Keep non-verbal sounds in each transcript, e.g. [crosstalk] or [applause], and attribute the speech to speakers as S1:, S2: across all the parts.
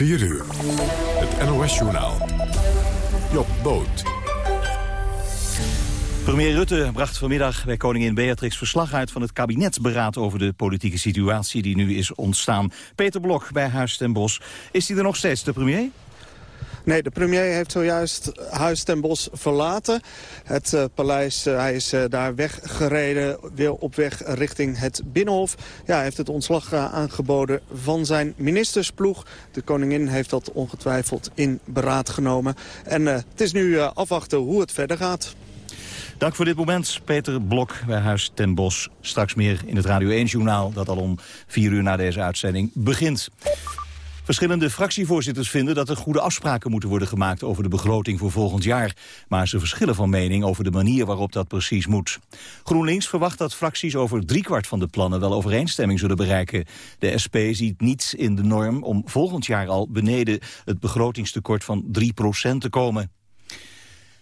S1: 4 uur. Het NOS-journaal. Job Boot.
S2: Premier Rutte bracht vanmiddag bij koningin Beatrix verslag uit van het kabinetsberaad over de politieke situatie die nu is ontstaan. Peter Blok bij Huis ten Bos. Is hij er nog steeds, de premier?
S3: Nee, de premier heeft zojuist Huis ten Bos verlaten. Het uh, paleis, uh, hij is uh, daar weggereden, weer op weg richting het Binnenhof. Ja, hij heeft het ontslag aangeboden van zijn ministersploeg. De koningin heeft dat ongetwijfeld in beraad genomen. En het is nu afwachten hoe het verder gaat.
S2: Dank voor dit moment, Peter Blok bij Huis ten Bos. Straks meer in het Radio 1-journaal dat al om vier uur na deze uitzending begint. Verschillende fractievoorzitters vinden dat er goede afspraken moeten worden gemaakt over de begroting voor volgend jaar. Maar ze verschillen van mening over de manier waarop dat precies moet. GroenLinks verwacht dat fracties over driekwart van de plannen wel overeenstemming zullen bereiken. De SP ziet niets in de norm om volgend jaar al beneden het begrotingstekort van 3% te komen.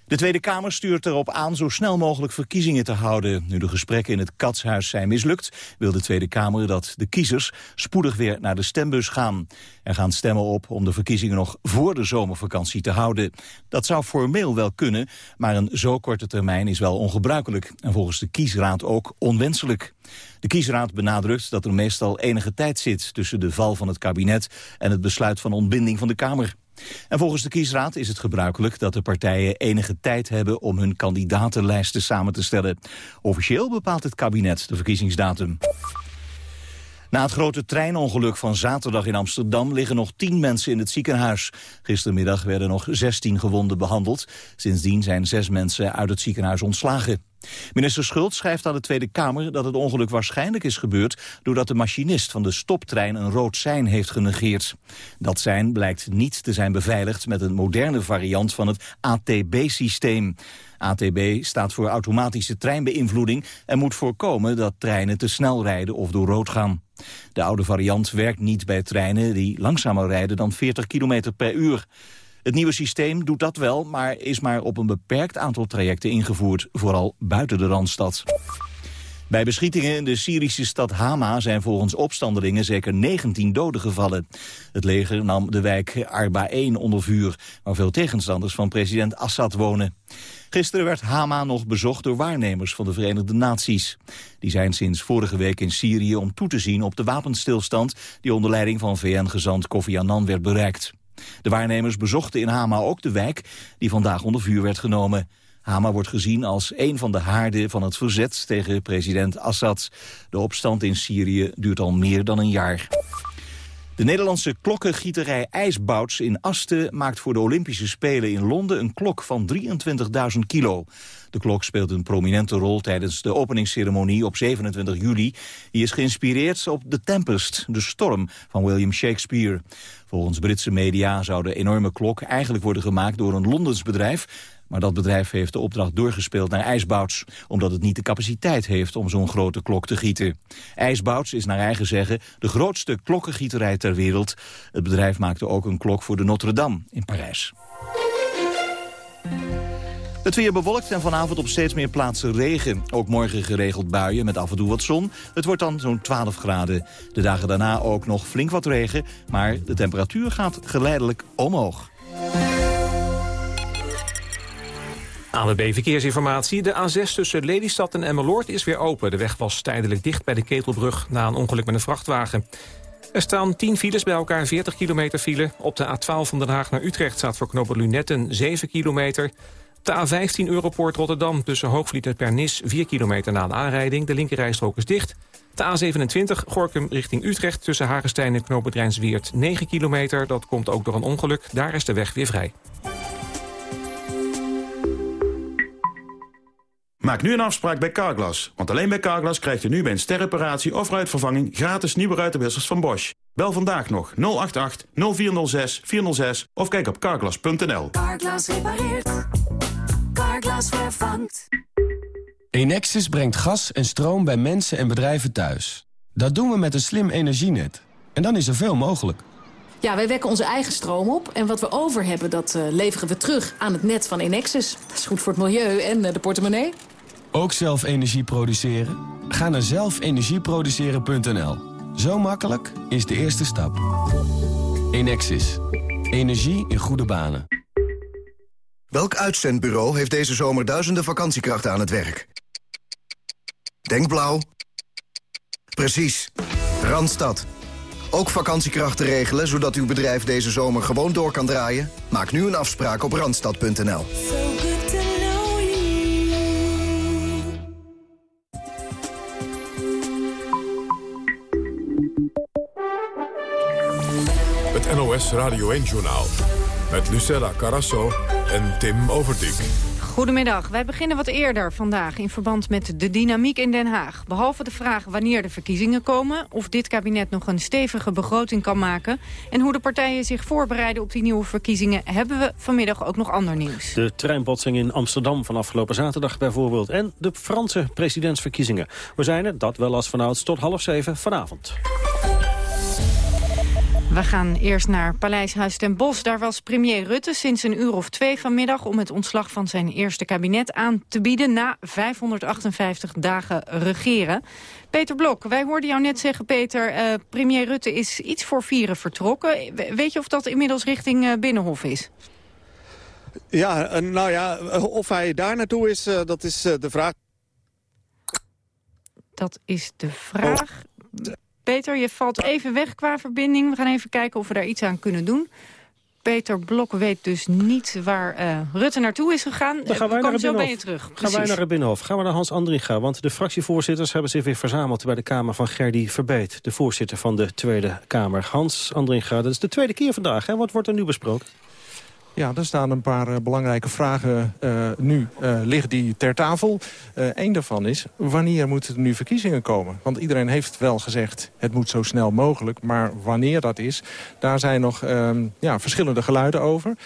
S2: De Tweede Kamer stuurt erop aan zo snel mogelijk verkiezingen te houden. Nu de gesprekken in het Katshuis zijn mislukt... wil de Tweede Kamer dat de kiezers spoedig weer naar de stembus gaan. Er gaan stemmen op om de verkiezingen nog voor de zomervakantie te houden. Dat zou formeel wel kunnen, maar een zo korte termijn is wel ongebruikelijk. En volgens de kiesraad ook onwenselijk. De kiesraad benadrukt dat er meestal enige tijd zit... tussen de val van het kabinet en het besluit van ontbinding van de Kamer. En volgens de kiesraad is het gebruikelijk dat de partijen enige tijd hebben om hun kandidatenlijsten samen te stellen. Officieel bepaalt het kabinet de verkiezingsdatum. Na het grote treinongeluk van zaterdag in Amsterdam liggen nog tien mensen in het ziekenhuis. Gistermiddag werden nog 16 gewonden behandeld. Sindsdien zijn zes mensen uit het ziekenhuis ontslagen. Minister Schultz schrijft aan de Tweede Kamer dat het ongeluk waarschijnlijk is gebeurd doordat de machinist van de stoptrein een rood sein heeft genegeerd. Dat sein blijkt niet te zijn beveiligd met een moderne variant van het ATB-systeem. ATB staat voor automatische treinbeïnvloeding en moet voorkomen dat treinen te snel rijden of door rood gaan. De oude variant werkt niet bij treinen die langzamer rijden dan 40 km per uur. Het nieuwe systeem doet dat wel, maar is maar op een beperkt aantal trajecten ingevoerd, vooral buiten de Randstad. Bij beschietingen in de Syrische stad Hama zijn volgens opstandelingen zeker 19 doden gevallen. Het leger nam de wijk Arba 1 onder vuur, waar veel tegenstanders van president Assad wonen. Gisteren werd Hama nog bezocht door waarnemers van de Verenigde Naties. Die zijn sinds vorige week in Syrië om toe te zien op de wapenstilstand... die onder leiding van VN-gezant Kofi Annan werd bereikt. De waarnemers bezochten in Hama ook de wijk die vandaag onder vuur werd genomen. Hama wordt gezien als een van de haarden van het verzet tegen president Assad. De opstand in Syrië duurt al meer dan een jaar. De Nederlandse klokkengieterij IJsbouts in Asten maakt voor de Olympische Spelen in Londen een klok van 23.000 kilo. De klok speelt een prominente rol tijdens de openingsceremonie op 27 juli. Die is geïnspireerd op The Tempest, de storm van William Shakespeare. Volgens Britse media zou de enorme klok eigenlijk worden gemaakt door een Londens bedrijf... Maar dat bedrijf heeft de opdracht doorgespeeld naar IJsbouts... omdat het niet de capaciteit heeft om zo'n grote klok te gieten. IJsbouts is naar eigen zeggen de grootste klokkengieterij ter wereld. Het bedrijf maakte ook een klok voor de Notre-Dame in Parijs. Het weer bewolkt en vanavond op steeds meer plaatsen regen. Ook morgen geregeld buien met af en toe wat zon. Het wordt dan zo'n 12 graden. De dagen daarna ook nog flink wat regen, maar de temperatuur gaat geleidelijk omhoog.
S4: ANWB Verkeersinformatie. De A6 tussen Lelystad en Emmeloord is weer open. De weg was tijdelijk dicht bij de Ketelbrug na een ongeluk met een vrachtwagen. Er staan 10 files bij elkaar, 40 kilometer file. Op de A12 van Den Haag naar Utrecht staat voor knopen Lunetten 7 kilometer. De A15 Europoort Rotterdam tussen Hoogvliet en Pernis 4 kilometer na een aanrijding. De linkerrijstrook is dicht. De A27 Gorkum richting Utrecht tussen Hagestein en Knoopend Weert 9 kilometer. Dat komt ook door een ongeluk. Daar is de weg weer vrij.
S5: Maak nu een afspraak bij Carglass. Want alleen bij Carglass krijgt u nu bij een sterreparatie of ruitvervanging... gratis nieuwe ruitenwissers van Bosch. Bel vandaag nog 088 0406 406 of kijk op carglass.nl.
S6: Carglass repareert. Carglass vervangt.
S7: Enexis brengt gas en stroom bij mensen en bedrijven thuis. Dat doen we met een slim energienet. En dan is er veel mogelijk.
S8: Ja, wij wekken onze eigen stroom op. En wat we over hebben, dat uh, leveren we terug aan het net van Enexis. Dat is goed voor het milieu en uh, de portemonnee.
S7: Ook zelf energie produceren? Ga naar zelfenergieproduceren.nl. Zo makkelijk is de eerste stap. Enexis. Energie in goede banen.
S9: Welk uitzendbureau heeft deze zomer duizenden vakantiekrachten aan het werk? Denk blauw. Precies. Randstad. Ook vakantiekrachten regelen, zodat uw bedrijf deze zomer gewoon door kan draaien? Maak nu een afspraak op randstad.nl.
S1: Het NOS Radio 1-journaal. Met Lucella Carasso en Tim Overdijk.
S10: Goedemiddag. Wij beginnen wat eerder vandaag in verband met de dynamiek in Den Haag. Behalve de vraag wanneer de verkiezingen komen... of dit kabinet nog een stevige begroting kan maken... en hoe de partijen zich voorbereiden op die nieuwe verkiezingen... hebben we vanmiddag ook nog ander nieuws.
S11: De treinbotsing in Amsterdam van afgelopen zaterdag bijvoorbeeld... en de Franse presidentsverkiezingen. We zijn er, dat wel als vanouds, tot half zeven vanavond.
S10: We gaan eerst naar Paleishuis ten Bosch. Daar was premier Rutte sinds een uur of twee vanmiddag... om het ontslag van zijn eerste kabinet aan te bieden... na 558 dagen regeren. Peter Blok, wij hoorden jou net zeggen, Peter... Uh, premier Rutte is iets voor vieren vertrokken. Weet je of dat inmiddels richting uh, Binnenhof is?
S3: Ja, uh, nou ja, of hij daar naartoe is, dat is de vraag.
S10: Dat is de vraag... Peter, je valt even weg qua verbinding. We gaan even kijken of we daar iets aan kunnen doen. Peter Blok weet dus niet waar uh, Rutte naartoe is gegaan.
S11: Dan gaan wij naar
S10: zo bij je terug.
S11: Gaan wij naar het Binnenhof. Gaan we naar Hans Andringa. Want de fractievoorzitters hebben zich weer verzameld... bij de Kamer van Gerdy Verbeet. De voorzitter van de Tweede Kamer. Hans Andringa, dat is de tweede keer vandaag. Hè? Wat wordt er nu besproken?
S12: Ja, er staan een paar uh, belangrijke vragen uh, nu uh, liggen die ter tafel. Eén daarvan is, wanneer moeten er nu verkiezingen komen? Want iedereen heeft wel gezegd, het moet zo snel mogelijk. Maar wanneer dat is, daar zijn nog ehm, ja, verschillende geluiden over.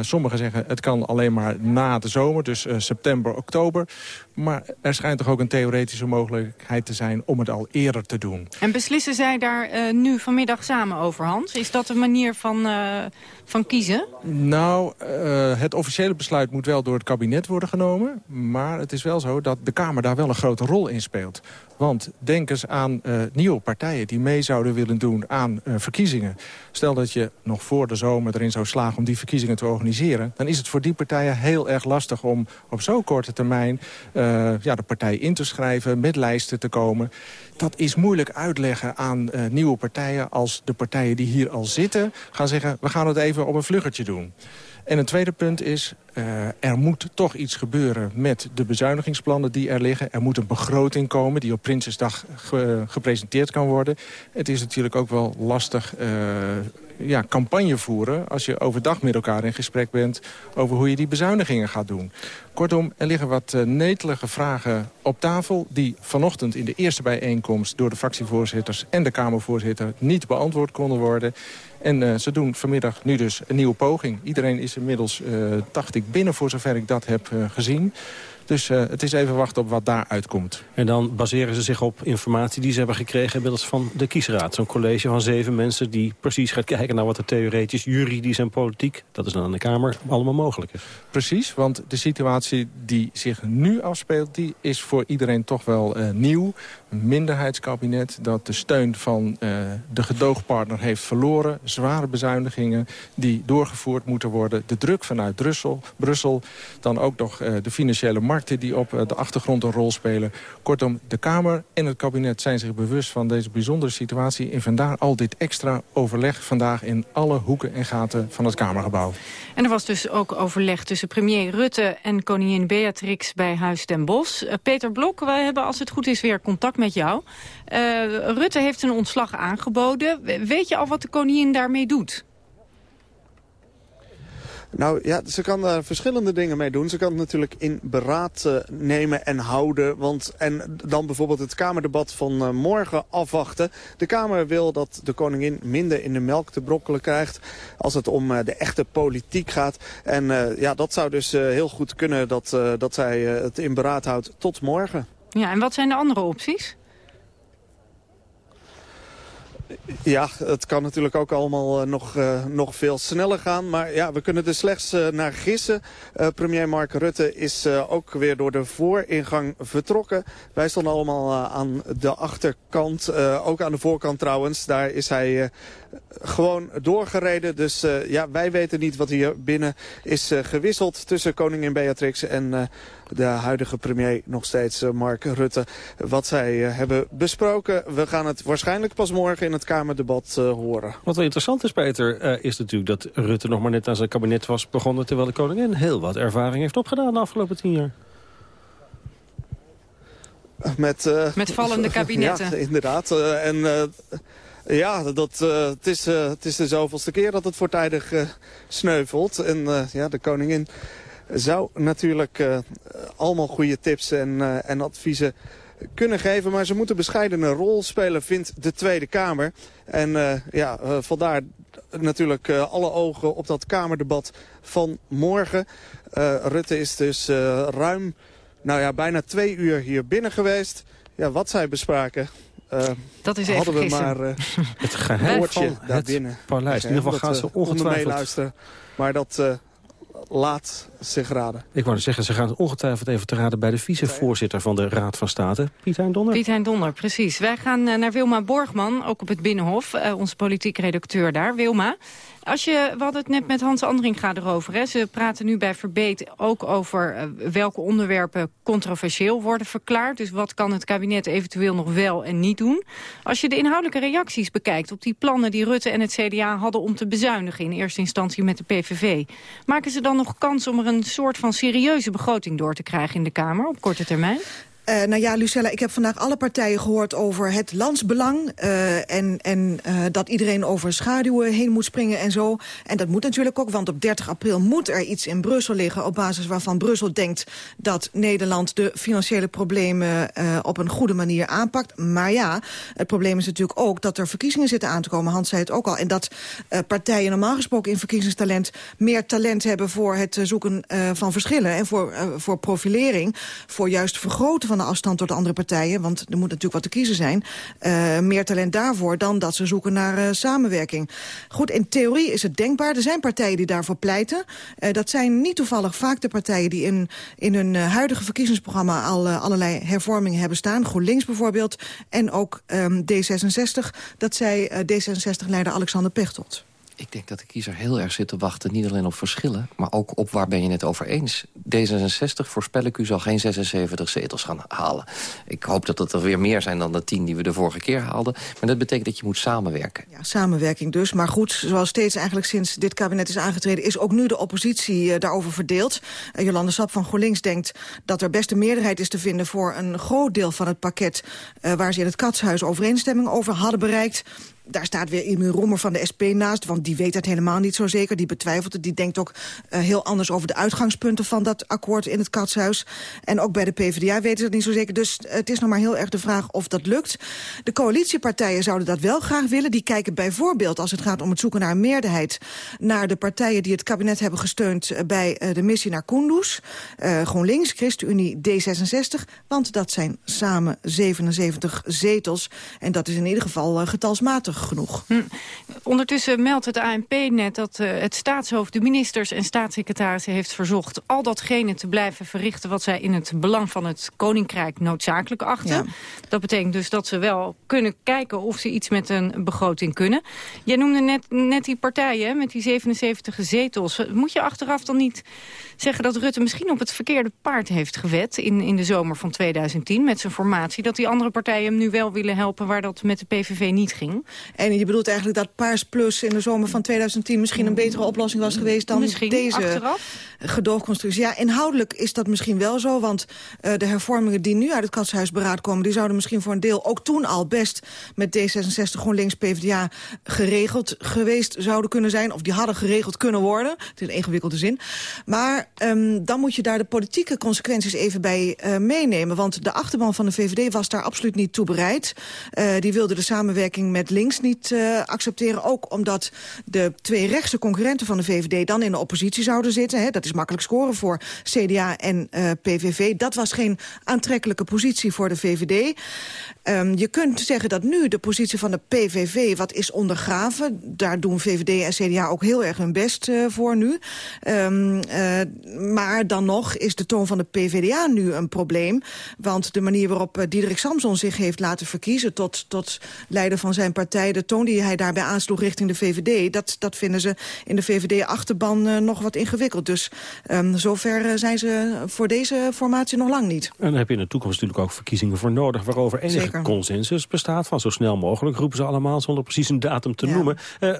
S12: Sommigen zeggen het kan alleen maar na de zomer, dus september, oktober. Maar er schijnt toch ook een theoretische mogelijkheid te zijn om het al eerder te doen.
S10: En beslissen zij daar uh, nu vanmiddag samen over, Hans? Is dat een manier van, van kiezen?
S12: Nou, het officiële besluit moet wel door het kabinet worden genomen. Maar het is wel zo dat de Kamer daar wel een grote rol in speelt. Want denk eens aan nieuwe partijen die mee zouden willen doen aan verkiezingen. Stel dat je nog voor de zomer erin zou slagen om die verkiezingen te organiseren... dan is het voor die partijen heel erg lastig om op zo'n korte termijn... Uh, ja, de partij in te schrijven, met lijsten te komen. Dat is moeilijk uitleggen aan nieuwe partijen als de partijen die hier al zitten... gaan zeggen, we gaan het even op een vluggertje doen. En een tweede punt is, uh, er moet toch iets gebeuren met de bezuinigingsplannen die er liggen. Er moet een begroting komen die op Prinsesdag ge gepresenteerd kan worden. Het is natuurlijk ook wel lastig ja, campagne voeren... als je overdag met elkaar in gesprek bent over hoe je die bezuinigingen gaat doen. Kortom, er liggen wat uh, netelige vragen op tafel... die vanochtend in de eerste bijeenkomst door de fractievoorzitters... en de Kamervoorzitter niet beantwoord konden worden. En uh, ze doen vanmiddag nu dus een nieuwe poging. Iedereen is inmiddels, dacht ik, binnen voor zover ik dat heb gezien. Dus uh, het is even wachten op wat daaruit komt.
S11: En dan baseren ze zich op informatie die ze hebben gekregen... inmiddels van de kiesraad. Zo'n college van zeven mensen die precies gaat kijken... naar wat er theoretisch, juridisch en politiek... dat is dan aan de Kamer, allemaal mogelijk is.
S12: Precies, want de situatie die zich nu afspeelt... die is voor iedereen toch wel uh, nieuw. Minderheidskabinet dat de steun van uh, de gedoogpartner heeft verloren. Zware bezuinigingen die doorgevoerd moeten worden. De druk vanuit Brussel. Brussel dan ook nog uh, de financiële markten die op uh, de achtergrond een rol spelen. Kortom, de Kamer en het kabinet zijn zich bewust van deze bijzondere situatie. En vandaar al dit extra overleg vandaag in alle hoeken en gaten van het Kamergebouw.
S10: En er was dus ook overleg tussen premier Rutte en koningin Beatrix bij Huis ten Bosch. Peter Blok, wij hebben als het goed is weer contact met jou. Uh, Rutte heeft een ontslag aangeboden. Weet je al wat de koningin daarmee doet?
S3: Nou ja, ze kan daar verschillende dingen mee doen. Ze kan het natuurlijk in beraad uh, nemen en houden. Want, en dan bijvoorbeeld het Kamerdebat van uh, morgen afwachten. De Kamer wil dat de koningin minder in de melk te brokkelen krijgt... als het om de echte politiek gaat. En ja, dat zou dus heel goed kunnen dat, dat zij het in beraad houdt tot morgen.
S10: Ja, en wat zijn de andere opties?
S3: Ja, het kan natuurlijk ook allemaal uh, nog, uh, nog veel sneller gaan. Maar ja, we kunnen er slechts uh, naar gissen. premier Mark Rutte is ook weer door de vooringang vertrokken. Wij stonden allemaal aan de achterkant. ook aan de voorkant trouwens. Daar is hij gewoon doorgereden. Dus uh, ja, wij weten niet wat hier binnen is uh, gewisseld tussen koningin Beatrix en uh, de huidige premier nog steeds Mark Rutte. Wat zij hebben besproken. We gaan het waarschijnlijk pas morgen in het Kamerdebat horen.
S11: Wat wel interessant is, Peter, is natuurlijk dat Rutte nog maar net aan zijn kabinet was begonnen... terwijl de koningin heel wat ervaring heeft opgedaan de afgelopen tien jaar.
S3: Met,
S10: Met vallende [laughs] kabinetten.
S3: Ja, inderdaad. en ja, dat, uh, het, is, uh, het is de zoveelste keer dat het voortijdig uh, sneuvelt. En ja, de koningin zou natuurlijk allemaal goede tips en, en adviezen kunnen geven. Maar ze moeten bescheiden een rol spelen, vindt de Tweede Kamer. En ja, vandaar natuurlijk alle ogen op dat Kamerdebat van morgen. Rutte is dus ruim, nou ja, bijna twee uur hier binnen geweest. Ja, wat zij bespraken, uh,
S10: dat is even
S3: hadden we maar uh, [laughs]
S11: het geheim van
S3: daar binnen.
S11: paleis. In ieder geval gaan ze ongetwijfeld...
S3: meeluisteren. Maar dat uh, laat zich raden.
S11: Ik wou zeggen, ze gaan ongetwijfeld even te raden... bij de vicevoorzitter van de Raad van State, Piet Hein Donner.
S10: Piet Hein Donner, precies. Wij gaan naar Wilma Borgman, ook op het Binnenhof. onze politiek redacteur daar. Wilma, als je, we hadden het net met Hans Andringa erover. Hè. Ze praten nu bij Verbeet ook over uh, welke onderwerpen controversieel worden verklaard. Dus wat kan het kabinet eventueel nog wel en niet doen. Als je de inhoudelijke reacties bekijkt op die plannen die Rutte en het CDA hadden om te bezuinigen in eerste instantie met de PVV. Maken ze dan nog kans om er een soort van serieuze begroting door te krijgen in de Kamer op korte termijn?
S13: Uh, nou ja, Lucella, ik heb vandaag alle partijen gehoord over het landsbelang. Uh, en en uh, dat iedereen over schaduwen heen moet springen en zo. En dat moet natuurlijk ook, want op 30 april moet er iets in Brussel liggen... op basis waarvan Brussel denkt dat Nederland de financiële problemen... op een goede manier aanpakt. Maar ja, het probleem is natuurlijk ook dat er verkiezingen zitten aan te komen. Hans zei het ook al. En dat partijen normaal gesproken in verkiezingstalent... meer talent hebben voor het zoeken van verschillen... en voor, voor profilering, voor juist vergroten van de afstand tot de andere partijen... want er moet natuurlijk wat te kiezen zijn... Uh, meer talent daarvoor dan dat ze zoeken naar uh, samenwerking. Goed, in theorie is het denkbaar. Er zijn partijen die daarvoor pleiten. Uh, dat zijn niet toevallig vaak de partijen die in, in hun huidige verkiezingsprogramma... al allerlei hervormingen hebben staan. GroenLinks bijvoorbeeld en ook um, D66. Dat zei D66-leider Alexander Pechtold.
S14: Ik denk dat de kiezer heel erg zit te wachten, niet alleen op verschillen... maar ook op waar ben je het over eens. D66, voorspel ik u, zal geen 76 zetels gaan halen. Ik hoop dat het er weer meer zijn dan de 10 die we de vorige keer haalden. Maar dat betekent dat je moet samenwerken.
S13: Ja, samenwerking dus. Maar goed, zoals steeds eigenlijk sinds dit kabinet is aangetreden... is ook nu de oppositie uh, daarover verdeeld. Uh, Jolande Sap van GroenLinks denkt dat er best een meerderheid is te vinden... voor een groot deel van het pakket... Uh, waar ze in het Katshuis overeenstemming over hadden bereikt daar staat weer Emil Roemer van de SP naast, want die weet dat helemaal niet zo zeker. Die betwijfelt het, die denkt ook uh, heel anders over de uitgangspunten van dat akkoord in het Katshuis. En ook bij de PvdA weten ze dat niet zo zeker. Dus uh, het is nog maar heel erg de vraag of dat lukt. De coalitiepartijen zouden dat wel graag willen. Die kijken bijvoorbeeld, als het gaat om het zoeken naar een meerderheid... naar de partijen die het kabinet hebben gesteund bij uh, de missie naar Kunduz. GroenLinks, ChristenUnie, D66. Want dat zijn samen 77 zetels. En dat is in ieder geval getalsmatig genoeg.
S10: Hm. Ondertussen meldt het ANP net dat uh, het staatshoofd de ministers en staatssecretarissen heeft verzocht al datgene te blijven verrichten wat zij in het belang van het koninkrijk noodzakelijk achten. Ja. Dat betekent dus dat ze wel kunnen kijken of ze iets met een begroting kunnen. Jij noemde net, net die partijen met die 77 zetels. Moet je achteraf dan niet zeggen dat Rutte misschien op het verkeerde paard heeft gewet in, in de zomer van 2010 met zijn formatie. Dat die andere partijen hem nu wel willen helpen waar dat met de PVV niet ging.
S13: En je bedoelt eigenlijk dat Paars Plus in de zomer van 2010 misschien een betere oplossing was geweest dan
S10: misschien,
S13: deze
S10: achteraf?
S13: gedoogconstructie. Ja, inhoudelijk is dat misschien wel zo, want uh, de hervormingen die nu uit het katshuisberaad komen, die zouden misschien voor een deel ook toen al best met D66, GroenLinks, PvdA geregeld geweest zouden kunnen zijn. Of die hadden geregeld kunnen worden. Het is een ingewikkelde zin. Maar um, dan moet je daar de politieke consequenties even bij uh, meenemen. Want de achterban van de VVD was daar absoluut niet toe bereid. Uh, die wilde de samenwerking met links niet uh, accepteren. Ook omdat de twee rechtse concurrenten van de VVD dan in de oppositie zouden zitten. Hè. Dat is makkelijk scoren voor CDA en uh, PVV. Dat was geen aantrekkelijke positie voor de VVD. Um, je kunt zeggen dat nu de positie van de PVV wat is ondergraven. Daar doen VVD en CDA ook heel erg hun best uh, voor nu. Uh, maar dan nog is de toon van de PVDA nu een probleem. Want de manier waarop Diederik Samson zich heeft laten verkiezen... tot, tot leider van zijn partij de toon die hij daarbij aansloeg richting de VVD... dat, dat vinden ze in de VVD-achterban uh, nog wat ingewikkeld. Dus um, zover zijn ze voor deze formatie nog lang niet.
S11: En dan heb je in de toekomst natuurlijk ook verkiezingen voor nodig... waarover enige Zeker. consensus bestaat van zo snel mogelijk... roepen ze allemaal zonder precies een datum te ja. noemen. Uh,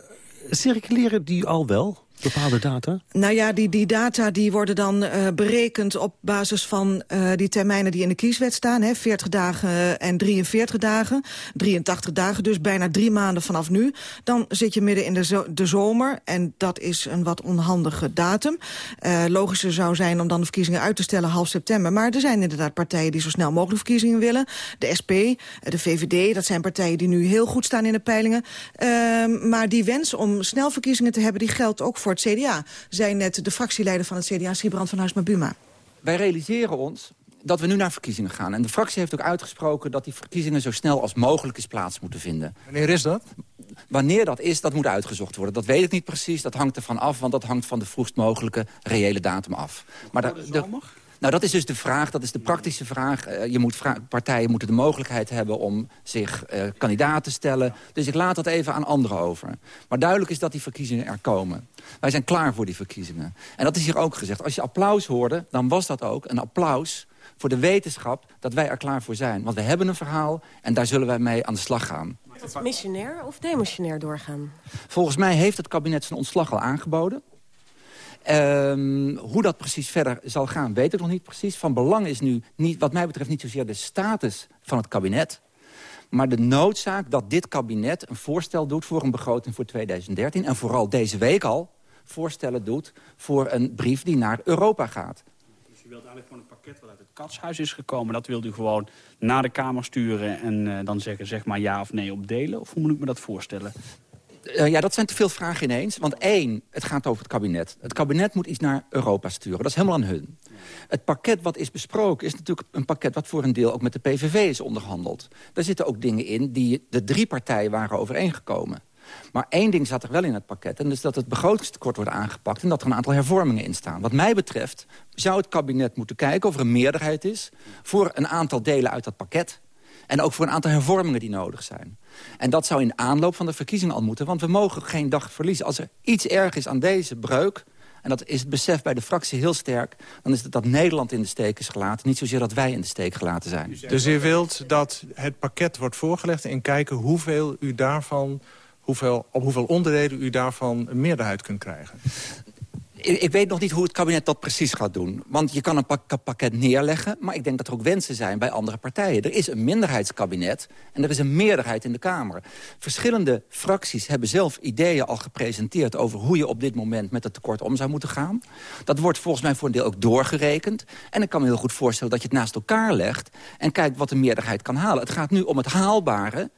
S11: circuleren die al wel? Bepaalde data?
S13: Nou ja, die, die data die worden dan uh, berekend op basis van uh, die termijnen die in de kieswet staan. Hè, 40 dagen en 43 dagen. 83 dagen, dus bijna drie maanden vanaf nu. Dan zit je midden in de, de zomer en dat is een wat onhandige datum. Uh, logischer zou zijn om dan de verkiezingen uit te stellen half september. Maar er zijn inderdaad partijen die zo snel mogelijk verkiezingen willen. De SP, de VVD, dat zijn partijen die nu heel goed staan in de peilingen. maar die wens om snel verkiezingen te hebben, die geldt ook voor voor het CDA, zei net de fractieleider van het CDA, Siebrand van Huisma Buma.
S15: Wij realiseren ons dat we nu naar verkiezingen gaan. En de fractie heeft ook uitgesproken dat die verkiezingen zo snel als mogelijk eens plaats moeten vinden.
S12: Wanneer is dat?
S15: Wanneer dat is, dat moet uitgezocht worden. Dat weet ik niet precies, dat hangt ervan af, want dat hangt van de vroegst mogelijke reële datum af.
S12: Maar de, de,
S15: nou, dat is dus de vraag, dat is de praktische vraag. Uh, je moet partijen moeten de mogelijkheid hebben om zich uh, kandidaat te stellen. Dus ik laat dat even aan anderen over. Maar duidelijk is dat die verkiezingen er komen. Wij zijn klaar voor die verkiezingen. En dat is hier ook gezegd. Als je applaus hoorde, dan was dat ook een applaus voor de wetenschap dat wij er klaar voor zijn. Want we hebben een verhaal en daar zullen wij mee aan de slag gaan.
S16: Is missionair of demissionair doorgaan?
S15: Volgens mij heeft het kabinet zijn ontslag al aangeboden. Um, hoe dat precies verder zal gaan, weet ik nog niet precies. Van belang is nu, niet, wat mij betreft, niet zozeer de status van het kabinet... maar de noodzaak dat dit kabinet een voorstel doet voor een begroting voor 2013... en vooral deze week al voorstellen doet voor een brief die naar Europa gaat.
S17: Dus u wilt eigenlijk gewoon een pakket wat uit het katshuis is gekomen... dat wilt u gewoon naar de Kamer sturen en uh, dan zeggen zeg maar ja of nee op delen? Of hoe moet ik me dat voorstellen?
S15: Uh, ja, dat zijn te veel vragen ineens. Want één, het gaat over het kabinet. Het kabinet moet iets naar Europa sturen. Dat is helemaal aan hun. Het pakket wat is besproken is natuurlijk een pakket... wat voor een deel ook met de PVV is onderhandeld. Daar zitten ook dingen in die de drie partijen waren overeengekomen. Maar één ding zat er wel in het pakket. En dat is dat het begrotingstekort wordt aangepakt... en dat er een aantal hervormingen in staan. Wat mij betreft zou het kabinet moeten kijken of er een meerderheid is... voor een aantal delen uit dat pakket. En ook voor een aantal hervormingen die nodig zijn. En dat zou in aanloop van de verkiezingen al moeten. Want we mogen geen dag verliezen. Als er iets erg is aan deze breuk... en dat is het besef bij de fractie heel sterk... dan is het dat Nederland in de steek is gelaten. Niet zozeer dat wij in de steek gelaten zijn.
S12: Dus u wilt dat het pakket wordt voorgelegd... en kijken hoeveel u daarvan hoeveel, op hoeveel onderdelen u daarvan een meerderheid kunt krijgen?
S15: Ik weet nog niet hoe het kabinet dat precies gaat doen. Want je kan een pak pakket neerleggen, maar ik denk dat er ook wensen zijn bij andere partijen. Er is een minderheidskabinet en er is een meerderheid in de Kamer. Verschillende fracties hebben zelf ideeën al gepresenteerd... over hoe je op dit moment met het tekort om zou moeten gaan. Dat wordt volgens mij voor een deel ook doorgerekend. En ik kan me heel goed voorstellen dat je het naast elkaar legt... en kijkt wat de meerderheid kan halen. Het gaat nu om het haalbare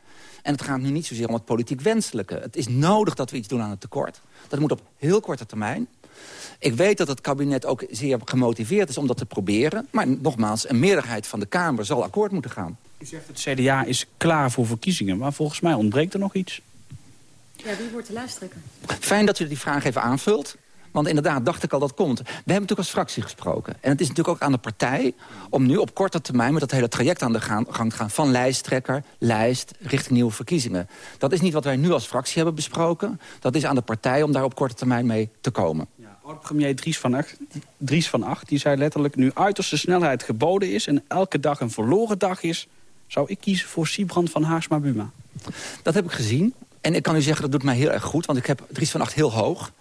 S15: en het gaat nu niet zozeer om het politiek wenselijke. Het is nodig dat we iets doen aan het tekort. Dat moet op heel korte termijn. Ik weet dat het kabinet ook zeer gemotiveerd is om dat te proberen. Maar nogmaals, een meerderheid van de Kamer zal akkoord moeten gaan.
S17: U zegt het CDA is klaar voor verkiezingen, maar volgens mij ontbreekt er nog iets.
S16: Ja, wie wordt de lijsttrekker?
S15: Fijn dat u die vraag even aanvult. Want inderdaad, dacht ik al, dat komt. We hebben natuurlijk als fractie gesproken. En het is natuurlijk ook aan de partij om nu op korte termijn... met dat hele traject aan de gang te gaan van lijsttrekker, lijst, richting nieuwe verkiezingen. Dat is niet wat wij nu als fractie hebben besproken. Dat is aan de partij om daar op korte termijn mee te komen.
S17: Ja, Oud-premier Dries van, Acht, Dries van Acht die zei letterlijk... nu uiterste snelheid geboden is en elke dag een verloren dag is... zou ik kiezen voor Siebrand van Haarsma-Buma.
S15: Dat heb ik gezien. En ik kan u zeggen, dat doet mij heel erg goed. Want ik heb Dries van Acht heel hoog.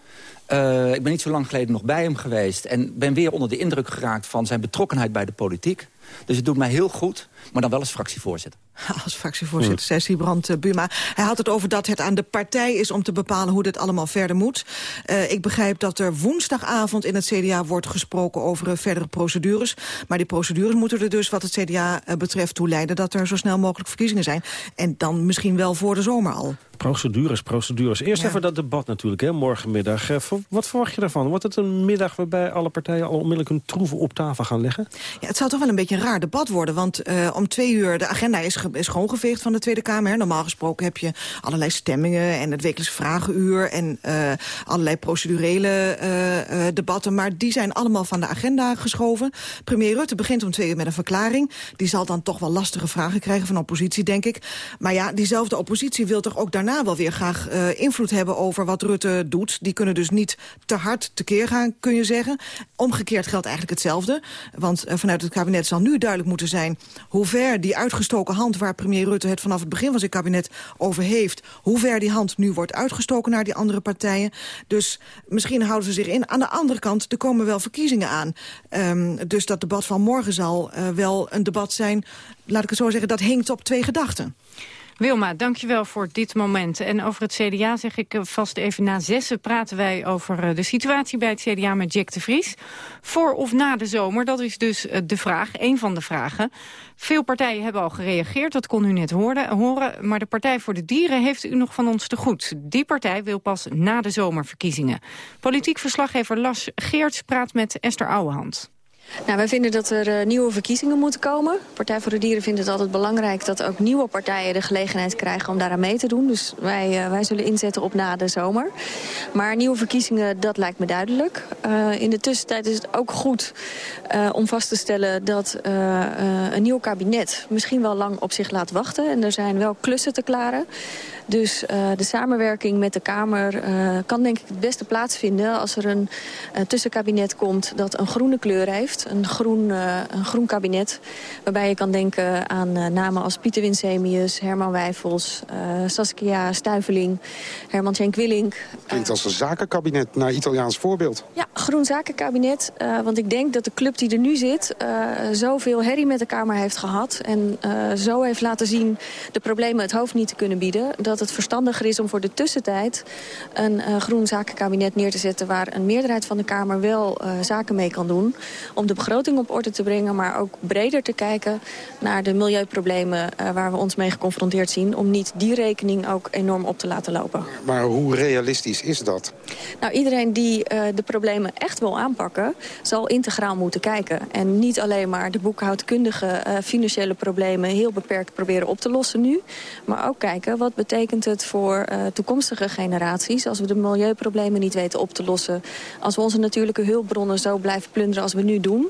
S15: Uh, ik ben niet zo lang geleden nog bij hem geweest... en ben weer onder de indruk geraakt van zijn betrokkenheid bij de politiek. Dus het doet mij heel goed, maar dan wel als fractievoorzitter. [laughs]
S13: Als fractievoorzitter, zei Siebrand uh, Buma. Hij had het over dat het aan de partij is om te bepalen hoe dit allemaal verder moet. Uh, ik begrijp dat er woensdagavond in het CDA wordt gesproken over uh, verdere procedures. Maar die procedures moeten er dus wat het CDA betreft toe leiden... dat er zo snel mogelijk verkiezingen zijn. En dan misschien wel voor de zomer al.
S11: Procedures, procedures. Eerst ja. even dat debat natuurlijk, hè, morgenmiddag. wat verwacht je daarvan? Wordt het een middag waarbij alle partijen al onmiddellijk hun troeven op tafel gaan leggen?
S13: Ja, het zou toch wel een beetje een raar debat worden. Want uh, om twee uur, de agenda is, is schoongeveegd van de Tweede Kamer. Normaal gesproken heb je allerlei stemmingen en het wekelijks vragenuur... en uh, allerlei procedurele uh, debatten. Maar die zijn allemaal van de agenda geschoven. Premier Rutte begint om twee uur met een verklaring. Die zal dan toch wel lastige vragen krijgen van oppositie, denk ik. Maar ja, diezelfde oppositie wil toch ook daarna wel weer graag invloed hebben... over wat Rutte doet. Die kunnen dus niet te hard tekeer gaan, kun je zeggen. Omgekeerd geldt eigenlijk hetzelfde. Want vanuit het kabinet zal nu duidelijk moeten zijn... hoe ver die uitgestoken hand waar premier Rutte het vanaf het begin van zijn kabinet over heeft... hoe ver die hand nu wordt uitgestoken naar die andere partijen. Dus misschien houden ze zich in. Aan de andere kant, er komen wel verkiezingen aan. Um, dus dat debat van morgen zal uh, wel een debat zijn... laat ik het zo zeggen, dat hinkt op twee gedachten.
S10: Wilma, dankjewel voor dit moment. En over het CDA zeg ik eh, vast even na zessen praten wij over eh, de situatie bij het CDA met Jack de Vries. Voor of na de zomer, dat is dus eh, de vraag, een van de vragen. Veel partijen hebben al gereageerd, dat kon u net horen. Maar de Partij voor de Dieren heeft u nog van ons te goed. Die partij wil pas na de zomerverkiezingen. Politiek verslaggever Las Geerts praat met Esther Ouwehand.
S18: Nou, wij vinden dat er uh, nieuwe verkiezingen moeten komen. Partij voor de Dieren vindt het altijd belangrijk dat ook nieuwe partijen de gelegenheid krijgen om daaraan mee te doen. Dus wij, uh, wij zullen inzetten op na de zomer. Maar nieuwe verkiezingen, dat lijkt me duidelijk. Uh, in de tussentijd is het ook goed om vast te stellen dat een nieuw kabinet misschien wel lang op zich laat wachten. En er zijn wel klussen te klaren. Dus uh, de samenwerking met de Kamer uh, kan denk ik het beste plaatsvinden... als er een uh, tussenkabinet komt dat een groene kleur heeft. Een groen, een groen kabinet waarbij je kan denken aan namen als Pieter Winsemius... Herman Wijfels, Saskia Stuiveling, Herman Tjenk Willink.
S19: Klinkt als een zakenkabinet naar Italiaans voorbeeld.
S18: Ja, groen zakenkabinet. want ik denk dat de club die er nu zit... zoveel herrie met de Kamer heeft gehad... en zo heeft laten zien de problemen het hoofd niet te kunnen bieden... dat dat het verstandiger is om voor de tussentijd... een uh, groen zakenkabinet neer te zetten... waar een meerderheid van de Kamer wel uh, zaken mee kan doen. Om de begroting op orde te brengen, maar ook breder te kijken... naar de milieuproblemen uh, waar we ons mee geconfronteerd zien... om niet die rekening ook enorm op te laten lopen.
S19: Maar hoe realistisch is dat?
S18: Nou, iedereen die de problemen echt wil aanpakken... zal integraal moeten kijken. En niet alleen maar de boekhoudkundige financiële problemen... heel beperkt proberen op te lossen nu. Maar ook kijken wat betekent betekent het voor uh, toekomstige generaties... als we de milieuproblemen niet weten op te lossen... als we onze natuurlijke hulpbronnen zo blijven plunderen als we nu doen...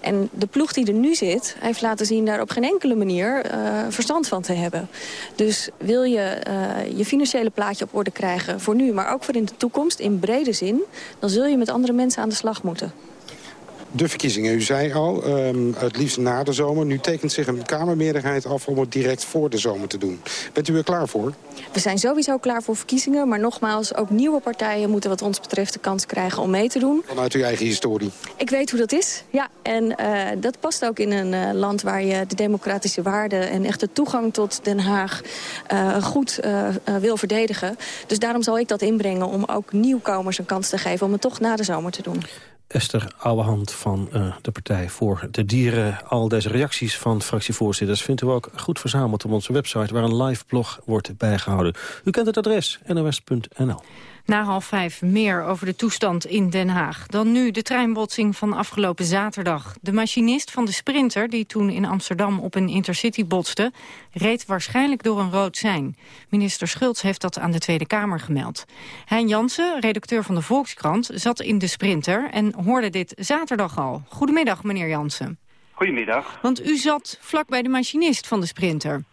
S18: En de ploeg die er nu zit, heeft laten zien daar op geen enkele manier uh, verstand van te hebben. Dus wil je uh, je financiële plaatje op orde krijgen voor nu, maar ook voor in de toekomst, in brede zin, dan zul je met andere mensen aan de slag moeten
S19: de verkiezingen. U zei al, um, het liefst na de zomer. Nu tekent zich een Kamermeerderheid af om het direct voor de zomer te doen. Bent u er klaar voor?
S18: We zijn sowieso klaar voor verkiezingen. Maar nogmaals, ook nieuwe partijen moeten wat ons betreft de kans krijgen om mee te doen.
S19: Vanuit uw eigen historie?
S18: Ik weet hoe dat is, ja. En uh, dat past ook in een uh, land waar je de democratische waarden... en echt de toegang tot Den Haag uh, goed wil verdedigen. Dus daarom zal ik dat inbrengen om ook nieuwkomers een kans te geven... om het toch na de zomer te doen.
S11: Esther Ouwehand van uh, de Partij voor de Dieren. Al deze reacties van fractievoorzitters vindt u ook goed verzameld op onze website... waar een live blog wordt bijgehouden. U kent het adres nos.nl.
S10: Na half vijf meer over de toestand in Den Haag. Dan nu de treinbotsing van afgelopen zaterdag. De machinist van de Sprinter, die toen in Amsterdam op een intercity botste... reed waarschijnlijk door een rood sein. Minister Schultz heeft dat aan de Tweede Kamer gemeld. Hein Jansen, redacteur van de Volkskrant, zat in de Sprinter... en hoorde dit zaterdag al. Goedemiddag, meneer Jansen.
S20: Goedemiddag.
S10: Want u zat vlak bij de machinist van de Sprinter.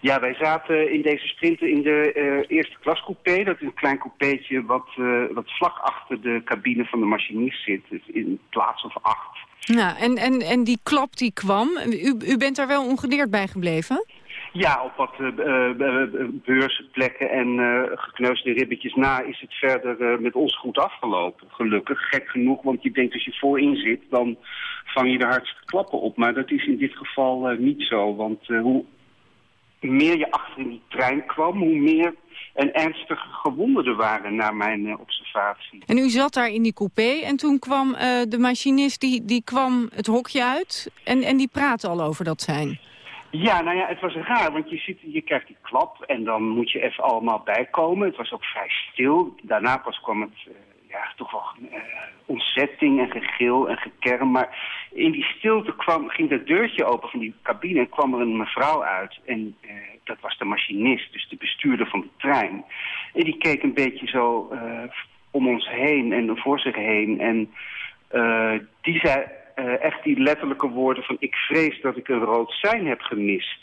S20: Ja, wij zaten in deze sprinter in de uh, eerste klas coupé. Dat is een klein coupeetje wat, uh, wat vlak achter de cabine van de machinist zit. Dus in plaats of acht.
S10: Ja, en, en, en die klap die kwam, u, u bent daar wel ongedeerd bij gebleven?
S20: Ja, op wat uh, beursplekken en gekneusde ribbetjes na is het verder met ons goed afgelopen. Gelukkig, gek genoeg, want je denkt als je voorin zit, dan vang je de hardste klappen op. Maar dat is in dit geval niet zo, want hoe meer je achter in die trein kwam, hoe meer en ernstige gewonden er waren naar mijn uh, observatie.
S10: En u zat daar in die coupé en toen kwam uh, de machinist, die, die kwam het hokje uit en, en die praatte al over dat zijn.
S20: Ja, nou ja, het was raar, want je, ziet, je krijgt die klap en dan moet je even allemaal bijkomen. Het was ook vrij stil. Daarna pas kwam het, uh, ja, toch wel uh, ontzetting en gegil en gekerm. Maar in die stilte kwam, ging dat deurtje open van die cabine en kwam er een mevrouw uit. En uh, dat was de machinist, dus de bestuurder van de trein. En die keek een beetje zo uh, om ons heen en voor zich heen. En die zei echt die letterlijke woorden van... ik vrees dat ik een rood sein heb gemist.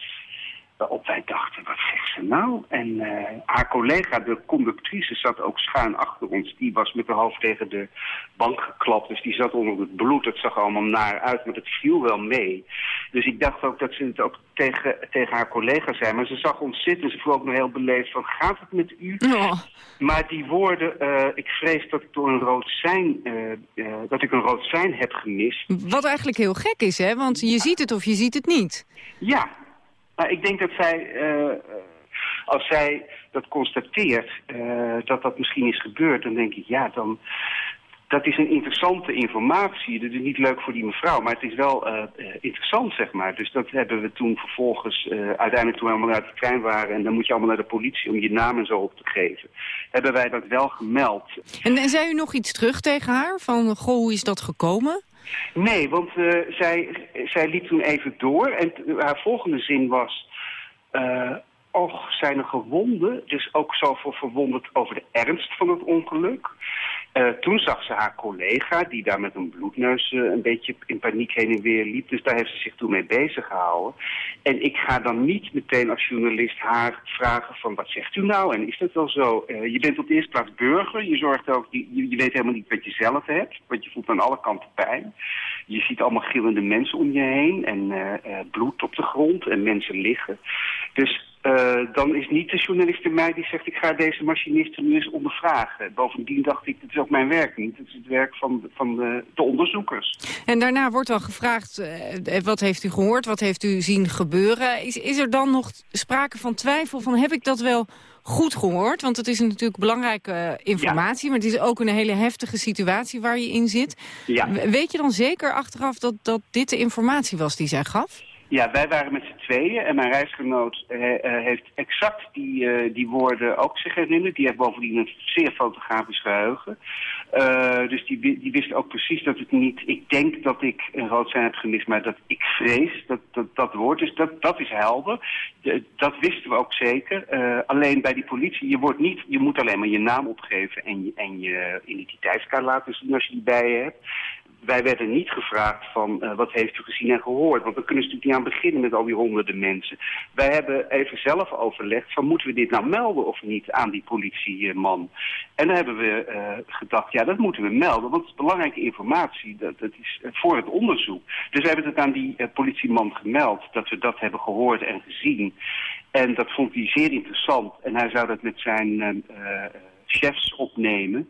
S20: Waarop wij dachten, wat zegt ze nou? En uh, haar collega, de conductrice, zat ook schuin achter ons. Die was met haar hoofd tegen de bank geklapt. Dus die zat onder het bloed. Het zag allemaal naar uit, maar het viel wel mee. Dus ik dacht ook dat ze het ook tegen, tegen haar collega zei. Maar ze zag ons zitten. Ze vroeg ook nog heel beleefd van, gaat het met u?
S10: Oh.
S20: Maar die woorden, uh, ik vrees dat ik door een rood sein, uh, dat ik een rood sein heb gemist.
S10: Wat eigenlijk heel gek is, hè? Want je ziet het of je ziet het niet.
S20: Ja, maar ik denk dat zij, uh, als zij dat constateert, uh, dat dat misschien is gebeurd, dan denk ik, ja, dan, dat is een interessante informatie. Dat is niet leuk voor die mevrouw, maar het is wel uh, interessant, zeg maar. Dus dat hebben we toen vervolgens, uiteindelijk toen we allemaal uit de trein waren, en dan moet je allemaal naar de politie om je naam en zo op te geven, hebben wij dat wel gemeld.
S10: En, en zei u nog iets terug tegen haar, van, goh, hoe is dat gekomen?
S20: Nee, want uh, zij, zij liep toen even door en haar volgende zin was... Uh, och, zijn er gewonden? Dus ook zoveel verwonderd over de ernst van het ongeluk. Uh, toen zag ze haar collega, die daar met een bloedneus uh, een beetje in paniek heen en weer liep. Dus daar heeft ze zich toen mee bezig gehouden. En ik ga dan niet meteen als journalist haar vragen van wat zegt u nou? En is dat wel zo? Uh, je bent op de eerste plaats burger. Je zorgt ook, je, je weet helemaal niet wat je zelf hebt. Want je voelt aan alle kanten pijn. Je ziet allemaal gillende mensen om je heen. En bloed op de grond en mensen liggen. Dus uh, dan is niet de journalist in mij die zegt... ik ga deze machinisten nu eens ondervragen. Bovendien dacht ik, het is ook mijn werk niet. Het is het werk van, van de, de onderzoekers.
S10: En daarna wordt dan gevraagd... Uh, wat heeft u gehoord, wat heeft u zien gebeuren? Is, is er dan nog sprake van twijfel van... heb ik dat wel goed gehoord? Want het is natuurlijk belangrijke informatie... Ja. maar het is ook een hele heftige situatie waar je in zit.
S20: Ja.
S10: Weet je dan zeker achteraf dat, dat dit de informatie was die zij gaf?
S20: Ja, wij waren met z'n tweeën en mijn reisgenoot uh, uh, heeft exact die, uh, die woorden ook zich herinnerd. Die heeft bovendien een zeer fotografisch geheugen. dus die, die wist ook precies dat het niet... Ik denk dat ik een rood zijn heb gemist, maar dat ik vrees dat dat, dat woord. Dus dat, dat is helder. De, dat wisten we ook zeker. alleen bij die politie, je, wordt niet, je moet alleen maar je naam opgeven en je, en je identiteitskaart laten zien als je die bij je hebt wij werden niet gevraagd van uh, wat heeft u gezien en gehoord. Want we kunnen natuurlijk niet aan beginnen met al die honderden mensen. Wij hebben even zelf overlegd van moeten we dit nou melden of niet aan die politieman. En dan hebben we uh, gedacht, ja dat moeten we melden. Want het is belangrijke informatie. Dat, dat is voor het onderzoek. Dus we hebben het aan die politieman gemeld dat we dat hebben gehoord en gezien. En dat vond hij zeer interessant. En hij zou dat met zijn chefs opnemen.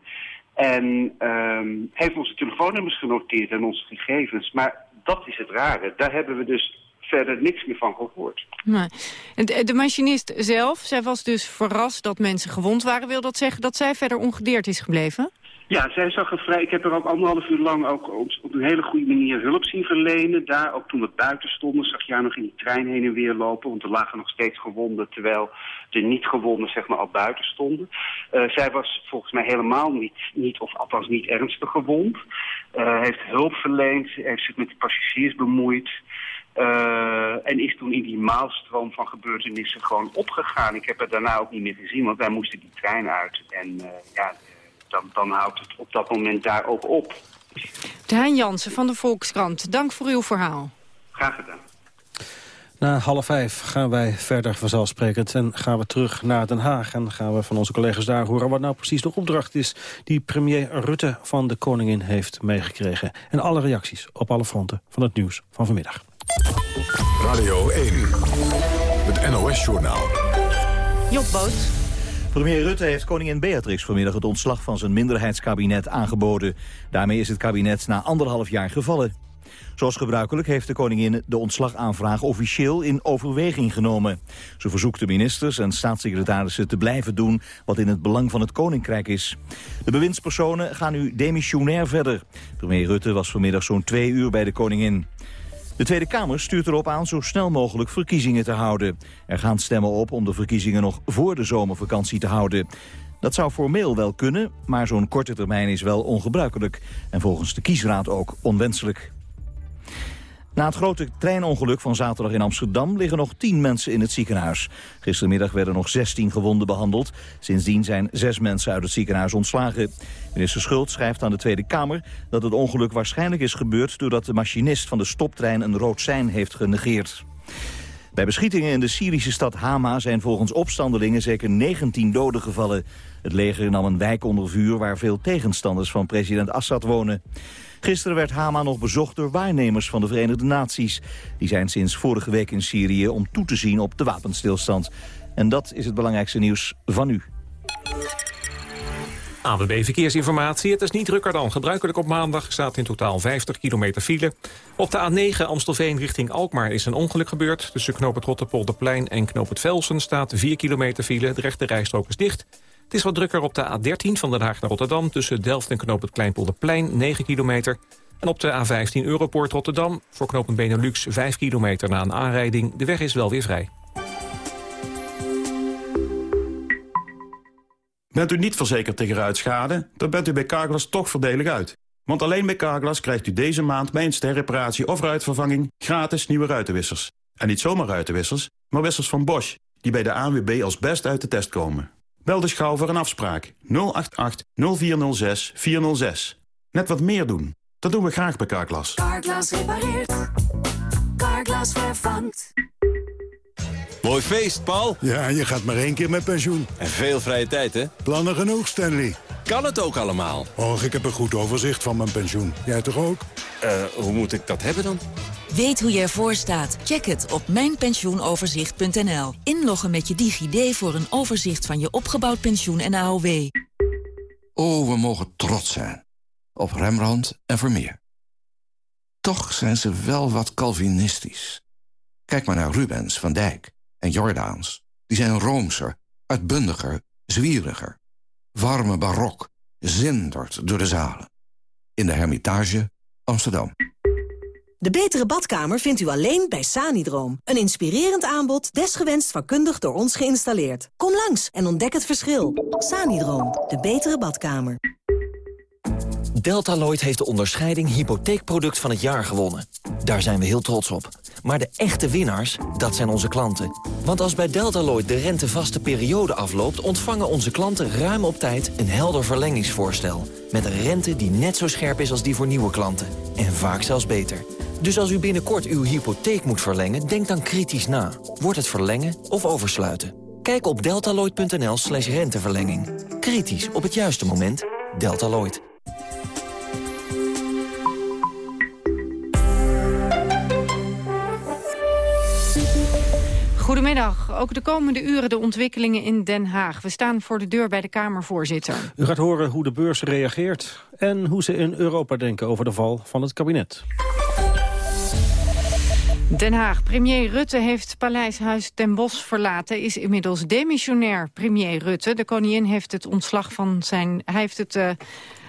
S20: En um, heeft onze telefoonnummers genoteerd en onze gegevens. Maar dat is het rare. Daar hebben we dus verder niks meer van gehoord.
S10: Nee. De, de machinist zelf, zij was dus verrast dat mensen gewond waren. Wil dat zeggen dat zij verder ongedeerd is gebleven?
S20: Ja, zij zag er vrij. Ik heb er ook anderhalf uur lang ook op, een hele goede manier hulp zien verlenen. Daar, ook toen we buiten stonden, zag je haar nog in die trein heen en weer lopen. Want er lagen nog steeds gewonden, terwijl de niet-gewonden zeg maar al buiten stonden. Uh, zij was volgens mij helemaal niet, niet of althans niet ernstig gewond. Uh, heeft hulp verleend, heeft zich met de passagiers bemoeid. Uh, en is toen in die maalstroom van gebeurtenissen gewoon opgegaan. Ik heb het daarna ook niet meer gezien, want wij moesten die trein uit. En ja dan, dan houdt het op dat moment daar ook op.
S10: Daan Jansen van de Volkskrant, dank voor uw verhaal.
S20: Graag gedaan.
S11: Na half vijf gaan wij verder vanzelfsprekend en gaan we terug naar Den Haag. En gaan we van onze collega's daar horen wat nou precies de opdracht is... die premier Rutte van de Koningin heeft meegekregen. En alle reacties op alle fronten van het nieuws van vanmiddag.
S1: Radio 1, het NOS-journaal.
S10: Job Boot.
S2: Premier Rutte heeft koningin Beatrix vanmiddag het ontslag van zijn minderheidskabinet aangeboden. Daarmee is het kabinet na anderhalf jaar gevallen. Zoals gebruikelijk heeft de koningin de ontslagaanvraag officieel in overweging genomen. Ze verzoekt de ministers en staatssecretarissen te blijven doen wat in het belang van het koninkrijk is. De bewindspersonen gaan nu demissionair verder. Premier Rutte was vanmiddag zo'n twee uur bij de koningin. De Tweede Kamer stuurt erop aan zo snel mogelijk verkiezingen te houden. Er gaan stemmen op om de verkiezingen nog voor de zomervakantie te houden. Dat zou formeel wel kunnen, maar zo'n korte termijn is wel ongebruikelijk. En volgens de kiesraad ook onwenselijk. Na het grote treinongeluk van zaterdag in Amsterdam liggen nog tien mensen in het ziekenhuis. Gistermiddag werden nog 16 gewonden behandeld. Sindsdien zijn zes mensen uit het ziekenhuis ontslagen. Minister Schult schrijft aan de Tweede Kamer dat het ongeluk waarschijnlijk is gebeurd doordat de machinist van de stoptrein een rood sein heeft genegeerd. Bij beschietingen in de Syrische stad Hama zijn volgens opstandelingen zeker 19 doden gevallen. Het leger nam een wijk onder vuur waar veel tegenstanders van president Assad wonen. Gisteren werd Hama nog bezocht door waarnemers van de Verenigde Naties. Die zijn sinds vorige week in Syrië om toe te zien op de wapenstilstand. En dat is het belangrijkste nieuws van nu.
S4: ABB Verkeersinformatie. Het is niet drukker dan gebruikelijk op maandag. staat in totaal 50 kilometer file. Op de A9 Amstelveen richting Alkmaar is een ongeluk gebeurd. Tussen knoop het Rotterpolderplein en knoop het Velsen staat 4 kilometer file. De rechte rijstrook is dicht. Het is wat drukker op de A13 van Den Haag naar Rotterdam... tussen Delft en knoop het Kleinpolderplein, 9 kilometer. En op de A15 Europoort Rotterdam voor knooppunt Benelux 5 kilometer na een aanrijding. De weg is wel weer vrij.
S5: Bent u niet verzekerd tegen ruitschade, dan bent u bij Carglass toch voordelig uit. Want alleen bij Carglass krijgt u deze maand bij een sterreparatie of ruitvervanging gratis nieuwe ruitenwissers. En niet zomaar ruitenwissers, maar wissers van Bosch, die bij de ANWB als best uit de test komen. Bel dus gauw voor een afspraak 088 0406 406. Net wat meer doen. Dat doen we graag bij Carglass.
S6: Carglass repareert. Carglass vervangt.
S21: Mooi feest, Paul.
S22: Ja, je gaat maar één keer met pensioen.
S21: En veel vrije tijd, hè?
S22: Plannen genoeg, Stanley.
S21: Kan het ook allemaal?
S22: Och, ik heb een goed overzicht van mijn pensioen. Jij toch ook?
S21: Eh, hoe moet ik dat hebben dan?
S23: Weet hoe je ervoor staat? Check het op mijnpensioenoverzicht.nl. Inloggen met je DigiD voor een overzicht van je opgebouwd pensioen en AOW.
S24: Oh, we mogen trots zijn. Op Rembrandt en Vermeer. Toch zijn ze wel wat Calvinistisch. Kijk maar naar Rubens, Van Dijk en Jordaans. Die zijn roomser, uitbundiger, zwieriger. Warme barok, zindert door de zalen. In de Hermitage, Amsterdam.
S25: De betere badkamer vindt u alleen bij Sanidroom. Een inspirerend aanbod, desgewenst vakkundig door ons geïnstalleerd. Kom langs en ontdek het verschil. Sanidroom, de betere badkamer.
S26: Deltaloid heeft de onderscheiding hypotheekproduct van het jaar gewonnen. Daar zijn we heel trots op. Maar de echte winnaars, dat zijn onze klanten. Want als bij Deltaloid de rentevaste periode afloopt... ontvangen onze klanten ruim op tijd een helder verlengingsvoorstel. Met een rente die net zo scherp is als die voor nieuwe klanten. En vaak zelfs beter. Dus als u binnenkort uw hypotheek moet verlengen, denk dan kritisch na. Wordt het verlengen of oversluiten? Kijk op deltaloid.nl slash renteverlenging. Kritisch op het juiste moment. Deltaloid.
S10: Goedemiddag. Ook de komende uren de ontwikkelingen in Den Haag. We staan voor de deur bij de Kamervoorzitter.
S11: U gaat horen hoe de beurs reageert en hoe ze in Europa denken over de val van het kabinet.
S10: Den Haag. Premier Rutte heeft Paleishuis ten Bosch verlaten. Is inmiddels demissionair premier Rutte. De koningin heeft het ontslag van zijn... Hij heeft het... Uh,